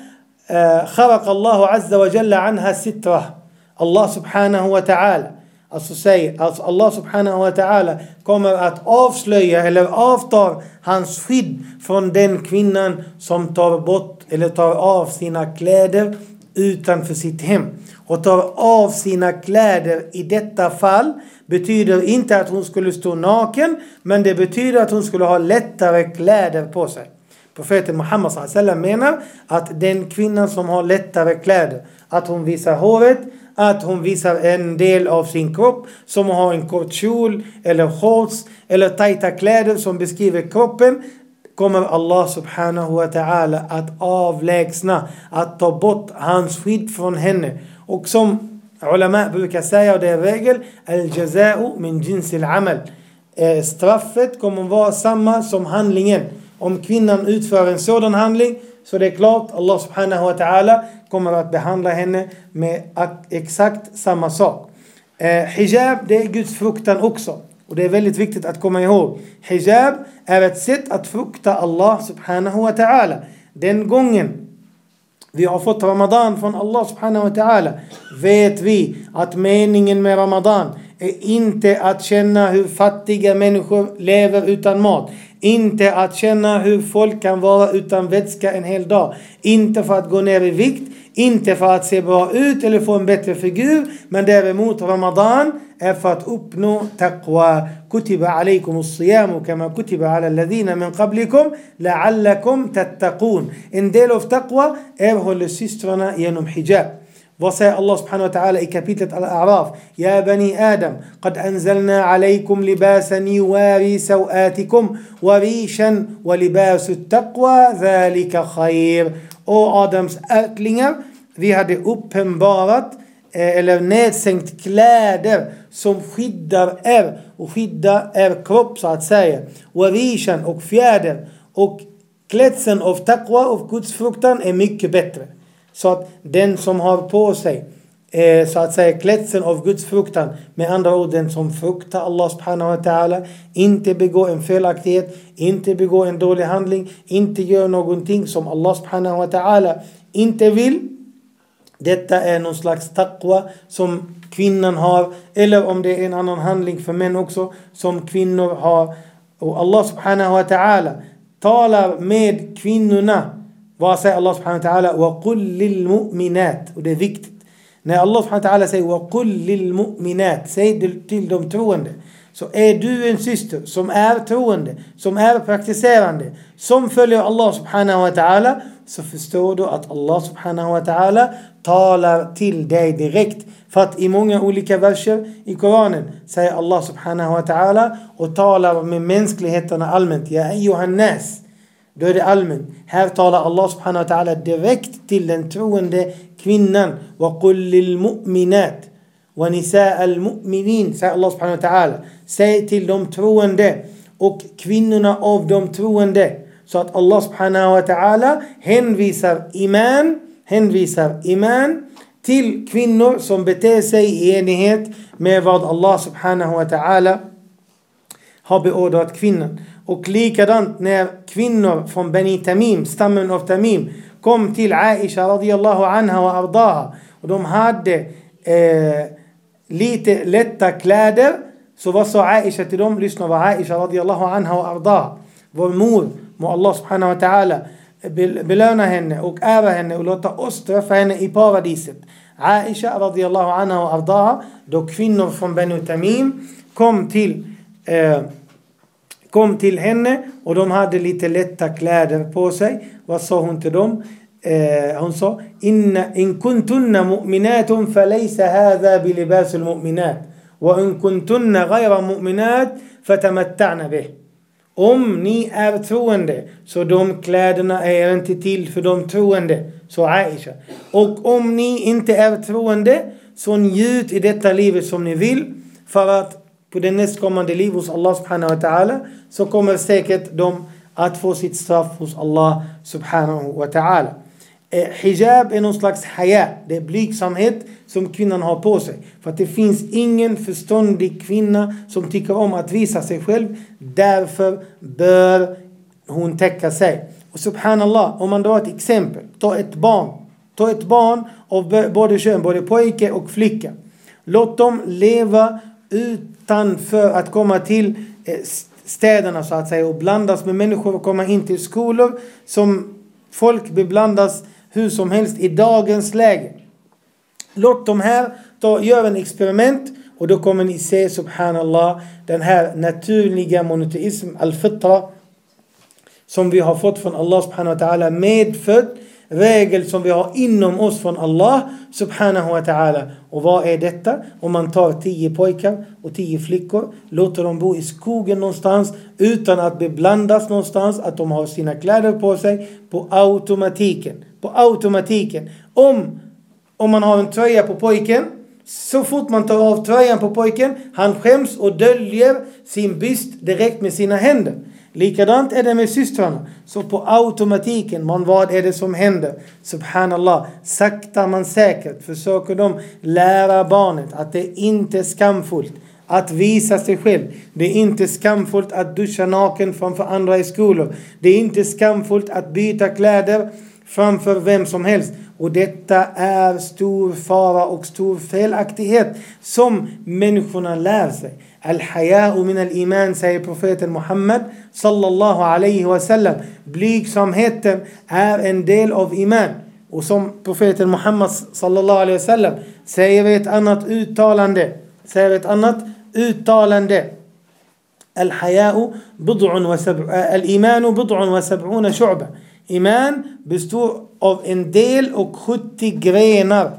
خرق الله عز وجل عنها ستره الله سبحانه وتعالى Alltså säger att alltså, Allah subhanahu wa ta'ala kommer att avslöja eller avtar hans skydd från den kvinnan som tar bort eller tar av sina kläder utanför sitt hem. Och tar av sina kläder i detta fall betyder inte att hon skulle stå naken men det betyder att hon skulle ha lättare kläder på sig. Profeten Muhammad menar att den kvinnan som har lättare kläder, att hon visar håret, att hon visar en del av sin kropp som har en kort kjol eller shorts eller tajta kläder som beskriver kroppen kommer Allah subhanahu wa ta'ala att avlägsna, att ta bort hans skydd från henne. Och som ulama brukar säga, och det är regel, al-jaza'u min jins al-amal. Eh, straffet kommer vara samma som handlingen. Om kvinnan utför en sådan handling så det är klart Allah subhanahu wa ta'ala kommer att behandla henne med exakt samma sak. Eh, hijab det är Guds fruktan också. Och det är väldigt viktigt att komma ihåg. Hijab är ett sätt att frukta Allah subhanahu wa ta'ala. Den gången vi har fått Ramadan från Allah subhanahu wa ta'ala vet vi att meningen med Ramadan är inte att känna hur fattiga människor lever utan mat. Inte att känna hur folk kan vara utan vätska en hel dag. Inte för att gå ner i vikt. Inte för att se bra ut eller få en bättre figur. Men däremot Ramadan är för att uppnå taqwa. Kutiba alaykum as-siyam kama kutiba ala alladhina min qablikum la'allakum tattaqun. En del av taqwa erhåller systrarna genom hijab. Vad säger Allah subhanahu wa ta'ala i kapitlet Al-A'raf? Ja bani Adam, qad anzalna alaykum libasan yuwari sawatikum wa rishan wa libasu taqwa dhalika khair. Och Adams ättlingar, vi hade uppenbarat eh, eller nedsänkt kläder som skyddar er och skyddar er kropp så att säga. Warishan och fjäder och klädseln av taqwa och gudsfruktan är mycket bättre. Så att den som har på sig eh, så att säga klädseln av Guds fruktan. Med andra ord den som fruktar Allah subhanahu wa ta'ala. Inte begår en felaktighet, inte begår en dålig handling, inte gör någonting som Allah subhanahu wa ta'ala inte vill. Detta är någon slags taqwa som kvinnan har. Eller om det är en annan handling för män också som kvinnor har. Och Allah subhanahu wa ta'ala talar med kvinnorna vad säger Allah subhanahu wa ta'ala? وَقُلْ لِلْمُؤْمِنَات Och det är viktigt. När Allah subhanahu wa ta'ala säger وَقُلْ لِلْمُؤْمِنَات Säg till de troende. Så är du en syster som är troende, som är praktiserande, som följer Allah subhanahu wa ta'ala så förstår du att Allah subhanahu wa ta'ala talar till dig direkt. För att i många olika verser i Koranen säger Allah subhanahu wa ta'ala och talar med mänskligheterna allmänt. Ja ayyuhan nas. Då är det allmänt. Här talar Allah subhanahu wa ta'ala direkt till den troende kvinnan. وَقُلْ لِلْمُؤْمِنَاتِ وَنِسَاءَ الْمُؤْمِنِينَ säger Allah subhanahu wa ta'ala. Säg till de troende och kvinnorna av de troende. Så att Allah subhanahu wa ta'ala hänvisar iman, hänvisar iman till kvinnor som beter sig i enighet med vad Allah subhanahu wa ta'ala har beordrat kvinnan. Och likadant när kvinnor från Beni Tamim, stammen av Tamim, kom till Aisha radiyallahu anha och ardaha. Och de hade eh, lite lätta kläder. Så vad sa Aisha till dem? Lyssna vad Aisha radiyallahu anha och ardaha. Vår mor, må Allah subhanahu wa ta'ala belöna henne och ära henne och låta oss träffa henne i paradiset. Aisha radiyallahu anha och ardaha, då kvinnor från Benu Tamim kom till eh, kom till henne och de hade lite lätta kläder på sig. Vad sa hon till dem? Eh, hon sa in, in kuntunna mu'minatun falaysa hadha bilibasul mu'minat wa in kuntunna ghayra mu'minat fatamatta'na bih. Om ni är troende så de kläderna är inte till för de troende, så Aisha. Och om ni inte är troende så njut i detta livet som ni vill för att på det nästkommande liv hos Allah subhanahu wa ta'ala så kommer säkert de att få sitt straff hos Allah subhanahu wa ta'ala. Eh, hijab är någon slags haya, det är blygsamhet som kvinnan har på sig. För att det finns ingen förståndig kvinna som tycker om att visa sig själv. Därför bör hon täcka sig. Och subhanallah, om man drar ett exempel. Ta ett barn. Ta ett barn av både kön, både pojke och flicka. Låt dem leva utanför att komma till eh, städerna så att säga och blandas med människor och komma in till skolor som folk beblandas hur som helst i dagens läge. Låt de här ta, gör en experiment och då kommer ni se subhanallah den här naturliga monoteism al-fitra som vi har fått från Allah subhanahu wa ta'ala medfött regel som vi har inom oss från Allah subhanahu wa ta'ala. Och vad är detta? Om man tar tio pojkar och tio flickor, låter dem bo i skogen någonstans utan att beblandas någonstans, att de har sina kläder på sig, på automatiken. På automatiken. Om, om man har en tröja på pojken, så fort man tar av tröjan på pojken, han skäms och döljer sin byst direkt med sina händer. Likadant är det med systrarna. Så på automatiken, man, vad är det som händer? Subhanallah, sakta men säkert försöker de lära barnet att det inte är skamfullt att visa sig själv. Det är inte skamfullt att duscha naken framför andra i skolor. Det är inte skamfullt att byta kläder framför vem som helst. Och detta är stor fara och stor felaktighet som människorna lär sig. Al-haya'u min al-iman säger profeten Muhammed sallallahu alaihi wasallam. Blygsamheten är en del av iman. Och som profeten Muhammed sallallahu alaihi wasallam säger ett annat uttalande. Säger ett annat uttalande. Al-haya'u bid'un wa al-imanu bid'un wa sab'una shu'ba. Iman består av en del och 70 grenar.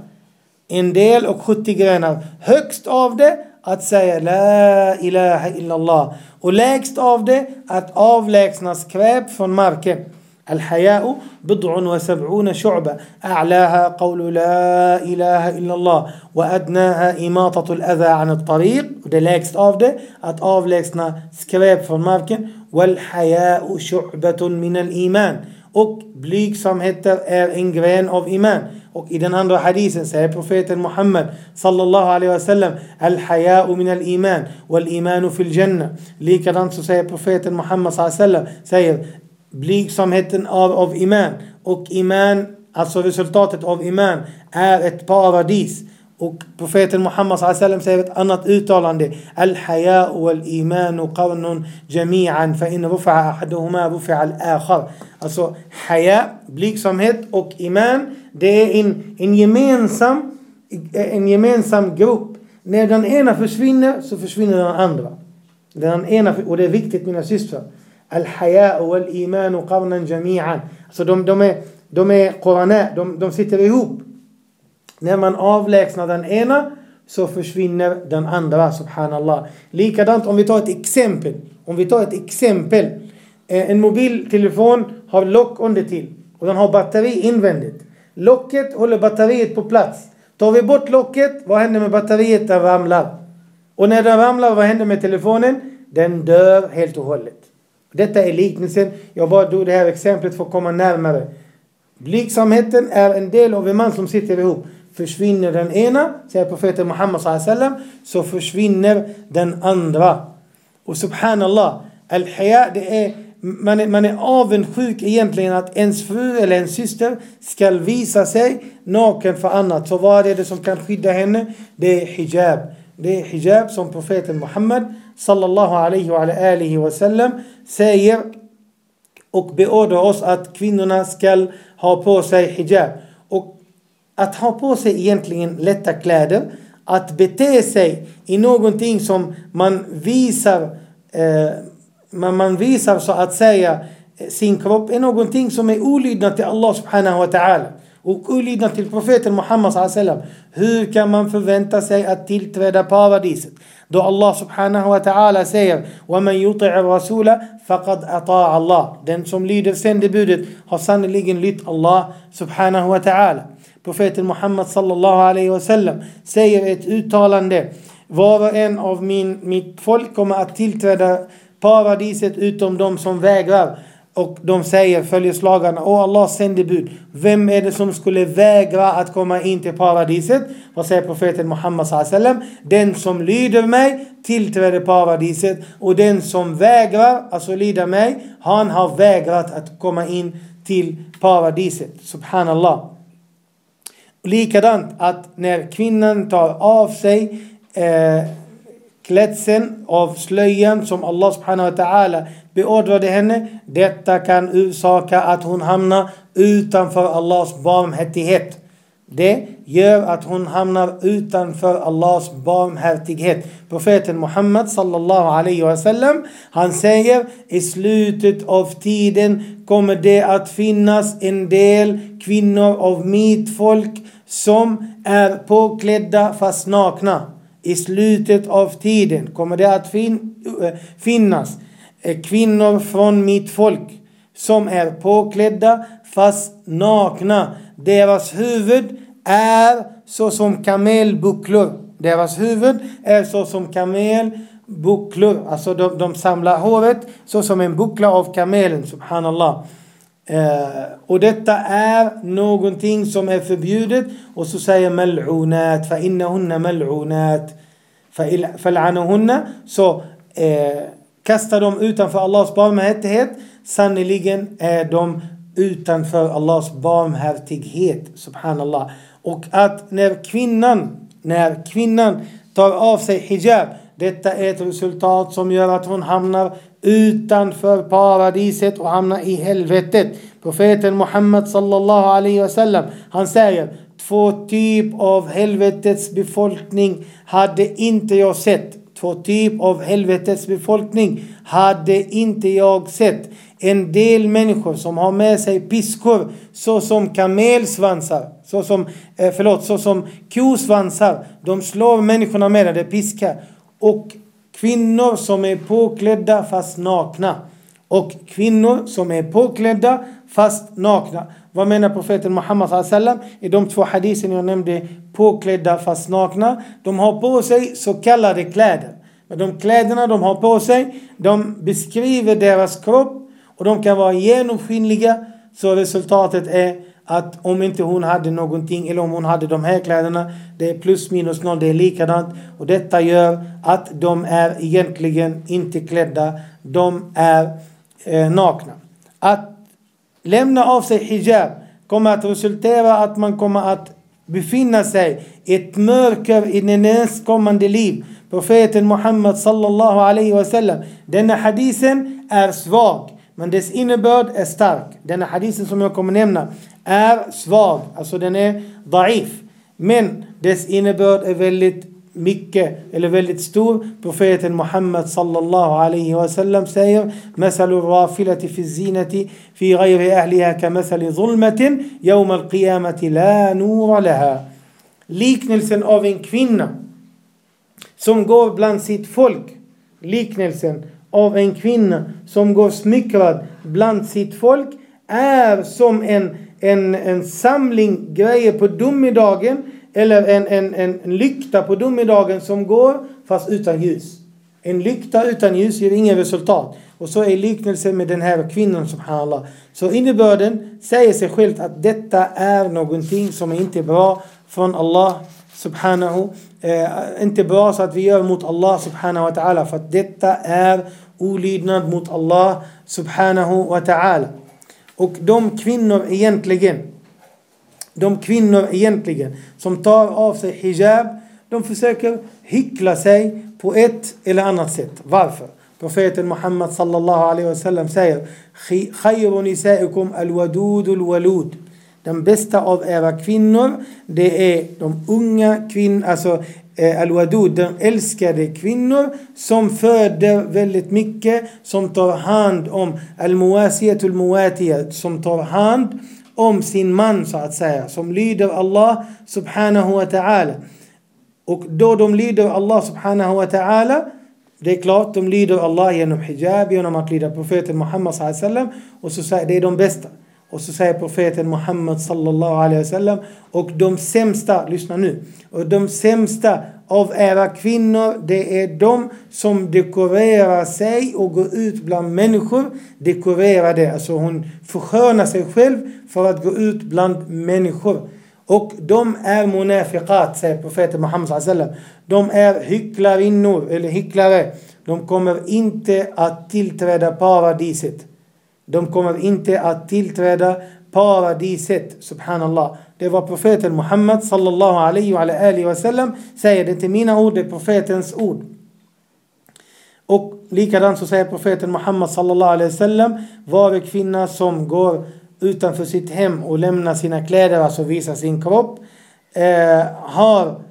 en del och 70 grenar. Högst av det att säga La ilaha illallah. Och lägst av det att avlägsna skräp från marken. الحياء بضع وسبعون شعبة أعلاها قول لا إله إلا الله وأدناها إماطة الأذى عن الطريق det lägst av det att avlägsna skräp från marken والحياء شعبة من الإيمان och blygsamheter är en gren av iman. Och i den andra hadisen säger profeten Muhammed sallallahu alaihi wasallam Al-haya'u min al-iman wal-imanu fil janna. Likadant så säger profeten Muhammed sallallahu alaihi wasallam säger blygsamheten av, av iman. Och iman, alltså resultatet av iman, är ett paradis. Och profeten Muhammad sallam säger ett annat uttalande. Al-haya wal-iman qarnun jami'an fa inna rufa'a ahaduhuma rufa'a al-akhar. Alltså haya, blygsamhet och iman, det är en, en, gemensam, en gemensam grupp. När den ena försvinner så försvinner den andra. Den ena, och det är viktigt mina systrar. Al-haya wal-iman qarnan jami'an. Alltså de, de är, de är korana, de, de sitter ihop. När man avlägsnar den ena så försvinner den andra, subhanallah. Likadant om vi tar ett exempel. Om vi tar ett exempel. Eh, en mobiltelefon har lock under till och den har batteri invändigt. Locket håller batteriet på plats. Tar vi bort locket, vad händer med batteriet? Den ramlar. Och när den ramlar, vad händer med telefonen? Den dör helt och hållet. Detta är liknelsen. Jag bara drog det här exemplet för att komma närmare. Blygsamheten är en del av en man som sitter ihop. Försvinner den ena, säger profeten Muhammed sallam, så försvinner den andra. Och subhanallah, al-haya det är man är, man är avundsjuk egentligen att ens fru eller ens syster ska visa sig naken för annat. Så vad är det som kan skydda henne? Det är hijab. Det är hijab som profeten Muhammed sallallahu alaihi wa alihi wa sallam säger och beordrar oss att kvinnorna ska ha på sig hijab Och att ha på sig egentligen lätta kläder, att bete sig i någonting som man visar, eh, man, man visar så att säga sin kropp är någonting som är olydnad till Allah subhanahu wa ta'ala och olydnad till profeten Muhammed sallam. Hur kan man förvänta sig att tillträda paradiset? Då Allah subhanahu wa ta'ala säger وَمَنْ يُطِعِ الرَّسُولَ فَقَدْ أَطَاعَ Allah. Den som lyder sändebudet har sannoliken lytt Allah subhanahu wa ta'ala. Profeten Muhammed sallallahu alaihi wasallam säger ett uttalande. Var och en av min, mitt folk kommer att tillträda paradiset utom de som vägrar. Och de säger, följeslagarna, Åh Allahs sändebud, vem är det som skulle vägra att komma in till paradiset? Vad säger profeten Muhammed sallam? Den som lyder mig tillträder paradiset och den som vägrar, alltså lyda mig, han har vägrat att komma in till paradiset. Subhanallah. Likadant att när kvinnan tar av sig eh, klädseln av slöjan som Allah subhanahu wa ta'ala beordrade henne. Detta kan orsaka att hon hamnar utanför Allahs barmhärtighet. Det gör att hon hamnar utanför Allahs barmhärtighet. Profeten Muhammed sallallahu alaihi wasallam han säger i slutet av tiden kommer det att finnas en del kvinnor av mitt folk som är påklädda fast nakna. I slutet av tiden kommer det att fin eh, finnas eh, kvinnor från mitt folk som är påklädda fast nakna. Deras huvud är såsom kamelbucklor. Deras huvud är såsom kamelbucklor. Alltså de, de samlar håret såsom en buckla av kamelen, subhanallah. Eh, och detta är någonting som är förbjudet. Och så säger mal'unat, fa innahunna mal'unat. Fal'anuhunna. Så eh, kasta dem utanför Allahs barmhärtighet. Sannerligen är de utanför Allahs barmhärtighet. Subhanallah. Och att när kvinnan, när kvinnan tar av sig hijab. Detta är ett resultat som gör att hon hamnar utanför paradiset och hamnar i helvetet. Profeten Muhammed sallallahu alaihi wasallam han säger två typ av helvetets befolkning hade inte jag sett. Två typ av helvetets befolkning hade inte jag sett. En del människor som har med sig piskor såsom kamelsvansar. såsom, eh, förlåt, såsom kosvansar. De slår människorna med det, det piskar. Och kvinnor som är påklädda fast nakna. Och kvinnor som är påklädda fast nakna. Vad menar profeten Muhammad sallam i de två hadisen jag nämnde? Påklädda fast nakna. De har på sig så kallade kläder. Men de kläderna de har på sig, de beskriver deras kropp och de kan vara genomskinliga. Så resultatet är att om inte hon hade någonting eller om hon hade de här kläderna, det är plus minus noll, det är likadant. Och detta gör att de är egentligen inte klädda, de är eh, nakna. Att lämna av sig hijab kommer att resultera att man kommer att befinna sig i ett mörker i det nästkommande liv. Profeten Muhammad sallallahu alaihi wasallam. Denna hadisen är svag. Men dess innebörd är stark. Denna hadisen som jag kommer nämna är svag. Alltså den är daif. Men dess innebörd är väldigt mycket eller väldigt stor. Profeten Muhammad sallallahu alaihi wasallam säger مثل الرافلة في الزينة في غير أهلها كمثل ظلمة يوم القيامة لا نور لها. Liknelsen av en kvinna som går bland sitt folk. Liknelsen av en kvinna som går smickrad bland sitt folk är som en, en, en samling grejer på domedagen eller en, en, en, en lykta på domedagen som går fast utan ljus. En lykta utan ljus ger inget resultat. Och så är liknelsen med den här kvinnan subhanallah. Så innebörden säger sig självt att detta är någonting som inte är bra från Allah subhanahu. Eh, inte bra så att vi gör mot Allah subhanahu wa ta'ala. För att detta är olydnad mot Allah subhanahu wa ta'ala. Och de kvinnor egentligen de kvinnor egentligen som tar av sig hijab, de försöker hyckla sig på ett eller annat sätt. Varför? Profeten Muhammad sallallahu alaihi wasallam säger Khayru nisaikum al-wadud al-walud. Den bästa av era kvinnor, det är de unga kvinnor, alltså eh, al-wadud, den älskade kvinnor som föder väldigt mycket, som tar hand om al-muwasiyatul muwatiyat, som tar hand om sin man så att säga, som lyder Allah subhanahu wa ta'ala. Och då de lyder Allah subhanahu wa ta'ala, det är klart, de lyder Allah genom hijab, genom att lyda profeten Muhammad sallam och så säger det är de bästa. Och så säger profeten Muhammad sallallahu alaihi wasallam och de sämsta, lyssna nu, och de sämsta av era kvinnor, det är de som dekorerar sig och går ut bland människor. Dekorerar det, alltså hon förskönar sig själv för att gå ut bland människor. Och de är munafiqat, säger profeten Muhammed sallam. De är hycklarinnor, eller hycklare. De kommer inte att tillträda paradiset. De kommer inte att tillträda paradiset, subhanallah. Det var profeten Muhammed sallallahu alaihi wa alihi wa sallam säger. Det är inte mina ord, det är profetens ord. Och likadant så säger profeten Muhammed sallallahu alaihi wa sallam. Var kvinna som går utanför sitt hem och lämnar sina kläder, alltså visar sin kropp, eh, har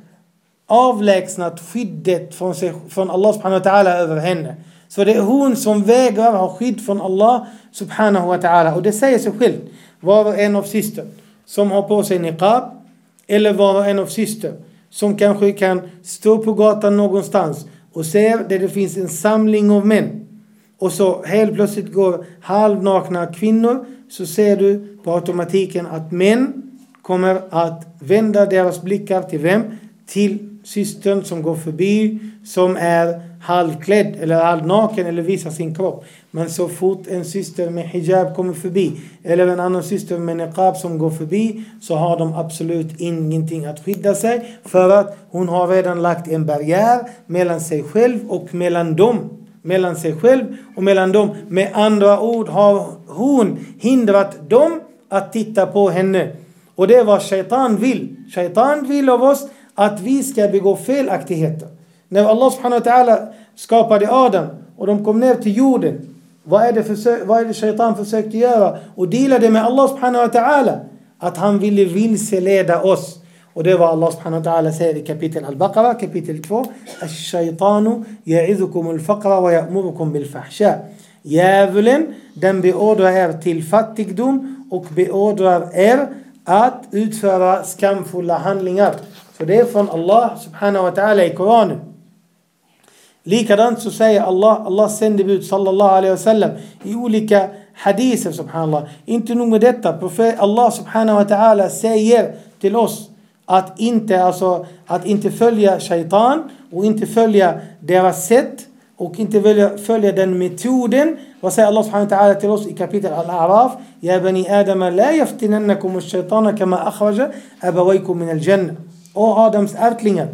avlägsnat skyddet från, sig, från Allah subhanahu wa ta'ala över henne. Så det är hon som vägrar ha skydd från Allah subhanahu wa ta'ala. Och det säger sig självt. Var och en av syster som har på sig niqab eller var och en av syster som kanske kan stå på gatan någonstans och se där det finns en samling av män och så helt plötsligt går halvnakna kvinnor så ser du på automatiken att män kommer att vända deras blickar till vem? Till systern som går förbi som är halvklädd eller halvnaken eller visar sin kropp. Men så fort en syster med hijab kommer förbi eller en annan syster med niqab som går förbi så har de absolut ingenting att skydda sig för att hon har redan lagt en barriär mellan sig själv och mellan dem. Mellan sig själv och mellan dem. Med andra ord har hon hindrat dem att titta på henne. Och det är vad shaitan vill. Shaitan vill av oss att vi ska begå felaktigheter. När Allah subhanahu wa ta'ala skapade Adam och de kom ner till jorden. Vad är det, för, vad är det shaitan försökte göra? Och delade med Allah subhanahu wa ta'ala. Att han ville vilseleda oss. Och det var Allah subhanahu wa ta'ala säger i kapitel Al-Baqarah, kapitel 2. Ash-shaytanu ya'idukum al-faqra wa ya'murukum bil-fahsha. Djävulen, den beordrar er till fattigdom och beordrar er att utföra skamfulla handlingar. Så det är från Allah subhanahu wa ta'ala i Koranen. Likadant så säger Allah, Allahs sändebud sallallahu alaihi wasallam i olika hadiser subhanallah. Inte nog med detta, profet Allah subhanahu wa ta'ala säger till oss att inte, alltså, att inte följa shaitan och inte följa deras sätt och inte följa, följa den metoden. Vad säger Allah subhanahu wa ta'ala till oss i kapitel Al-A'raf? Ja bani Adam la yaftinannakum ash-shaytana kama akhraja abawaykum min al-jannah. O Adams ärtlingar.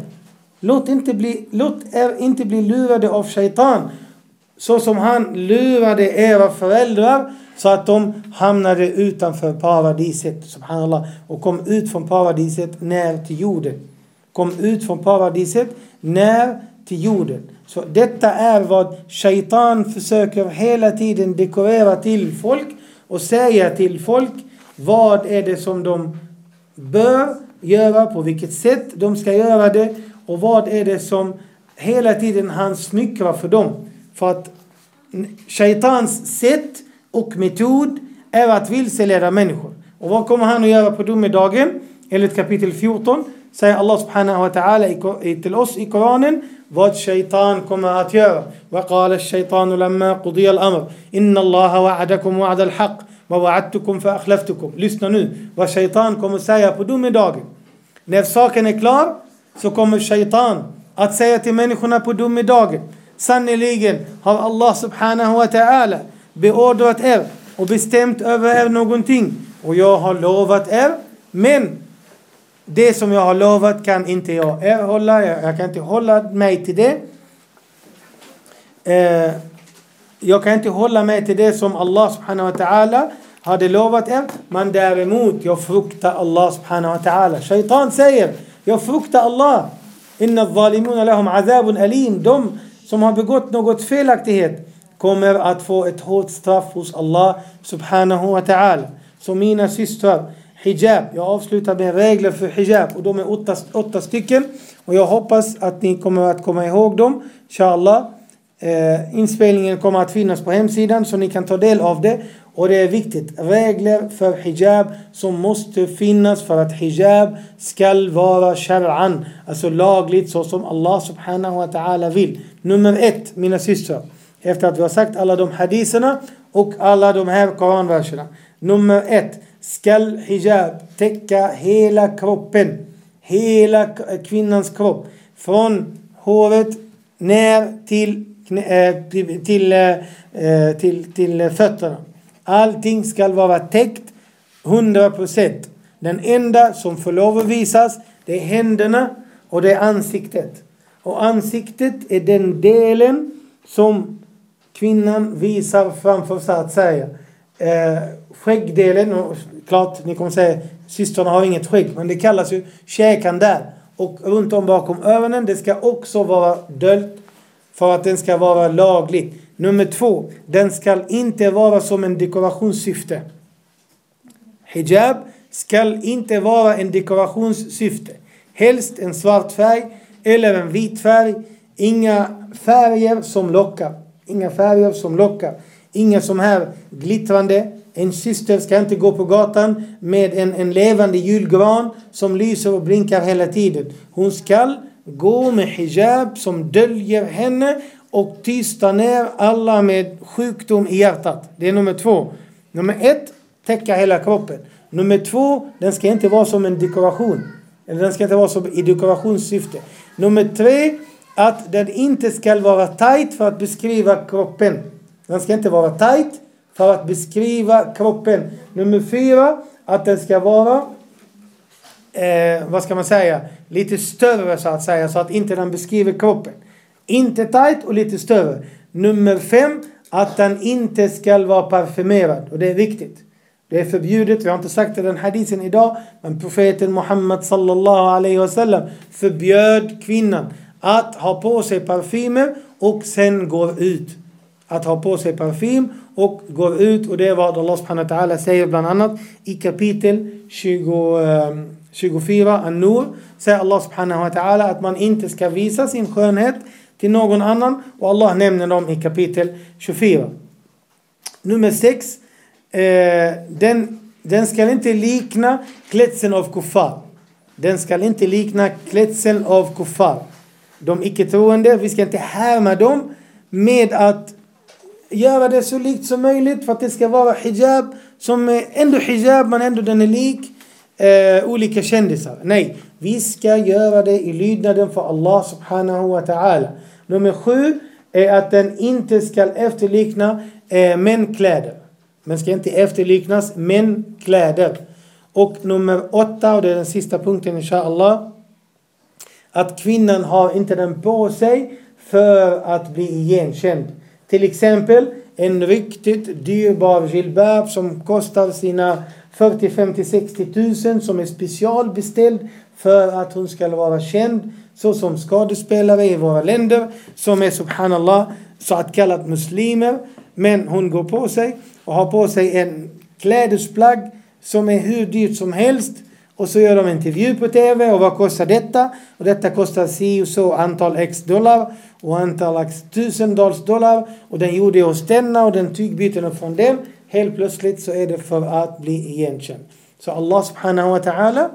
Låt inte bli, låt er inte bli lurade av shaitan. Så som han lurade era föräldrar så att de hamnade utanför paradiset. Subhanallah. Och kom ut från paradiset ner till jorden. Kom ut från paradiset ner till jorden. Så detta är vad shaitan försöker hela tiden dekorera till folk och säga till folk vad är det som de bör göra, på vilket sätt de ska göra det och vad är det som hela tiden han smickrar för dem. För att shaitans sätt och metod är att vilseleda människor. Och vad kommer han att göra på domedagen? Enligt kapitel 14 säger Allah subhanahu wa ta'ala till oss i Koranen vad shaitan kommer att göra. وقال الشيطان لما قضي الأمر إن الله وعدكم وعد الحق ووعدتكم فأخلفتكم Lyssna nu vad shaitan kommer säga på domedagen. När saken är klar så kommer shaitan att säga till människorna på domedagen Sannerligen har Allah subhanahu wa ta'ala beordrat er och bestämt över er någonting och jag har lovat er men det som jag har lovat kan inte jag erhålla, jag kan inte hålla mig till det. Eh, jag kan inte hålla mig till det som Allah subhanahu wa ta'ala hade lovat er. Men däremot, jag fruktar Allah subhanahu wa ta'ala. Shaitan säger, jag fruktar Allah. Inna zalimuna lahum azabun alim. De som har begått något felaktighet kommer att få ett hårt straff hos Allah subhanahu wa ta'ala. Så mina systrar, hijab. Jag avslutar med regler för hijab och de är åtta, åtta stycken. Och jag hoppas att ni kommer att komma ihåg dem. Inshallah. Eh, inspelningen kommer att finnas på hemsidan så ni kan ta del av det. Och det är viktigt. Regler för hijab som måste finnas för att hijab ska vara shar'an. Alltså lagligt så som Allah subhanahu wa ta'ala vill. Nummer ett, mina systrar. Efter att vi har sagt alla de hadiserna och alla de här koranverserna. Nummer ett. Skall hijab täcka hela kroppen. Hela kvinnans kropp. Från håret ner till, eh, till, till, eh, till, till fötterna. Allting ska vara täckt 100%. Den enda som får lov att visas det är händerna och det är ansiktet. Och ansiktet är den delen som kvinnan visar framför sig att säga. Eh, skäggdelen, och klart ni kommer säga systrarna har inget skägg, men det kallas ju käkan där. Och runt om bakom öronen, det ska också vara dölt för att den ska vara lagligt. Nummer två, den ska inte vara som en dekorationssyfte. Hijab ska inte vara en dekorationssyfte. Helst en svart färg eller en vit färg. Inga färger som lockar. Inga färger som lockar. Inga som här glittrande. En syster ska inte gå på gatan med en, en levande julgran som lyser och blinkar hela tiden. Hon ska gå med hijab som döljer henne och tysta ner alla med sjukdom i hjärtat. Det är nummer två. Nummer ett, täcka hela kroppen. Nummer två, den ska inte vara som en dekoration. Eller den ska inte vara som i dekorationssyfte. Nummer tre, att den inte ska vara tight för att beskriva kroppen. Den ska inte vara tight för att beskriva kroppen. Nummer fyra, att den ska vara eh, vad ska man säga, lite större så att säga så att inte den beskriver kroppen. Inte tight och lite större. Nummer fem, att den inte ska vara parfymerad. Och det är viktigt. Det är förbjudet, vi har inte sagt det i den hadisen idag, men profeten Muhammed sallallahu alaihi wasallam förbjöd kvinnan att ha på sig parfymer och sen går ut. Att ha på sig parfym och går ut och det är vad Allah subhanahu wa ta'ala säger bland annat i kapitel 20, 24, ehm, An-Nur, säger Allah subhanahu wa ta'ala att man inte ska visa sin skönhet till någon annan och Allah nämner dem i kapitel 24. Nummer 6. Eh, den den ska inte likna klädseln av kuffar. Den ska inte likna klädseln av kuffar. De icke-troende, vi ska inte härma dem med att göra det så likt som möjligt för att det ska vara hijab som är ändå hijab men ändå den är lik eh, olika kändisar. Nej, vi ska göra det i lydnaden för Allah subhanahu wa ta'ala. Nummer sju är att den inte ska efterlikna eh, mänkläder. Men ska inte efterliknas mänkläder. Och nummer åtta, och det är den sista punkten inshallah. Att kvinnan har inte den på sig för att bli igenkänd. Till exempel en riktigt dyrbar jilbab som kostar sina 40, 50, 60 tusen som är specialbeställd för att hon ska vara känd såsom skådespelare i våra länder som är subhanallah så att kallat muslimer. Men hon går på sig och har på sig en klädesplagg som är hur dyrt som helst. Och så gör de en intervju på tv och vad kostar detta? Och detta kostar si och så antal x dollar och antal x tusendals dollar. Och den gjorde jag hos denna och den tygbyten från den. Helt plötsligt så är det för att bli igenkänd. Så Allah subhanahu wa ta'ala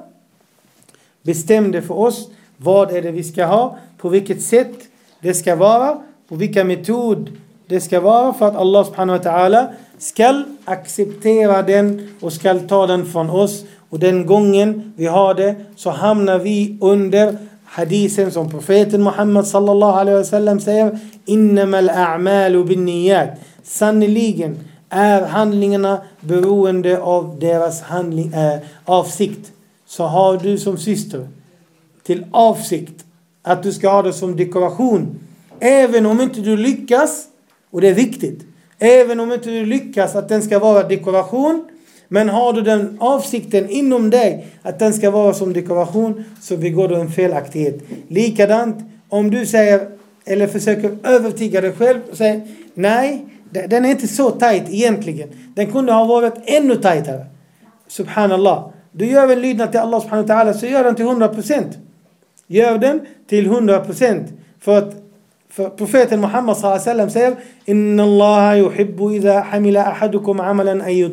bestämde för oss vad är det vi ska ha, på vilket sätt det ska vara, på vilka metod det ska vara för att Allah subhanahu wa ta'ala ska acceptera den och ska ta den från oss. Och den gången vi har det så hamnar vi under hadisen som profeten Muhammad sallallahu alaihi wasallam säger innamal a'malu binniyat. Sannerligen är handlingarna beroende av deras handling, äh, avsikt. Så har du som syster till avsikt att du ska ha det som dekoration. Även om inte du lyckas, och det är viktigt, även om inte du lyckas att den ska vara dekoration, men har du den avsikten inom dig att den ska vara som dekoration så begår du en felaktighet. Likadant om du säger eller försöker övertyga dig själv och säger nej, den är inte så tight egentligen. Den kunde ha varit ännu tajtare. Subhanallah. Du gör en lydnad till Allah subhanahu wa ta'ala så gör den till 100%. Gör den till 100%. För att för profeten Muhammad sallam säger Inna Allah yuhibbu idha hamila ahadukum amalan ay.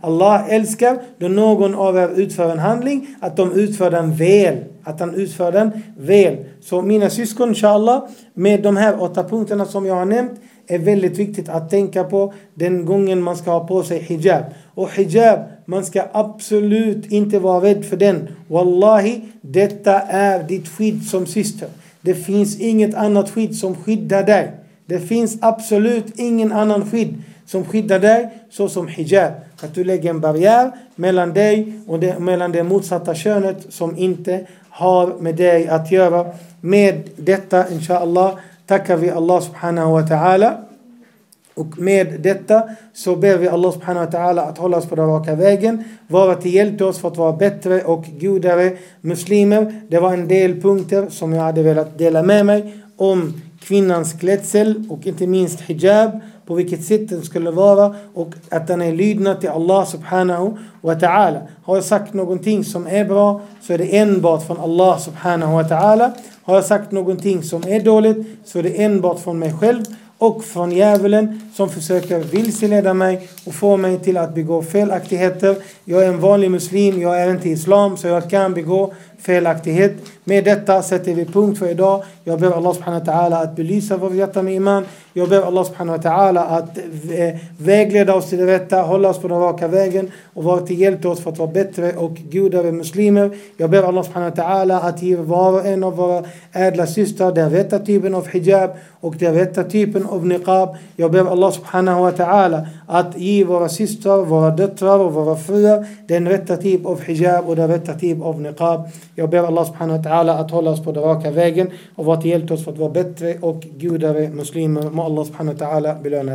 Allah älskar då någon av er utför en handling att de utför den väl. Att han utför den väl. Så mina syskon inshallah med de här åtta punkterna som jag har nämnt är väldigt viktigt att tänka på den gången man ska ha på sig hijab. Och hijab, man ska absolut inte vara rädd för den. Wallahi, detta är ditt skydd som syster. Det finns inget annat skydd som skyddar dig. Det finns absolut ingen annan skydd som skyddar dig så som hijab. Att du lägger en barriär mellan dig och det, mellan det motsatta könet som inte har med dig att göra. Med detta inshallah tackar vi Allah subhanahu wa ta'ala. Och med detta så ber vi Allah subhanahu wa ta'ala att hålla oss på den raka vägen. Vara till hjälp till oss för att vara bättre och godare muslimer. Det var en del punkter som jag hade velat dela med mig om kvinnans klädsel och inte minst hijab. På vilket sätt den skulle vara och att den är lydnad till Allah subhanahu wa ta'ala. Har jag sagt någonting som är bra så är det enbart från Allah subhanahu wa ta'ala. Har jag sagt någonting som är dåligt så är det enbart från mig själv och från djävulen som försöker vilseleda mig och få mig till att begå felaktigheter. Jag är en vanlig muslim, jag är inte islam så jag kan begå felaktighet. Med detta sätter vi punkt för idag. Jag ber Allah subhanahu wa ta'ala att belysa vår hjärta med iman. Jag ber Allah subhanahu wa ta'ala att eh, vägleda oss till det rätta, hålla oss på den raka vägen och vara till hjälp till oss för att vara bättre och godare muslimer. Jag ber Allah subhanahu wa ta'ala att ge var och en av våra ädla systrar den rätta typen av hijab och den rätta typen av niqab. Jag ber Allah subhanahu wa ta'ala att ge våra systrar, våra döttrar och våra fruar den rätta typ av hijab och den rätta typ av niqab. Jag ber Allah subhanahu wa ta'ala att hålla oss på den raka vägen och vara till hjälp till oss för att vara bättre och godare muslimer. Må Allah subhanahu wa ta'ala belöna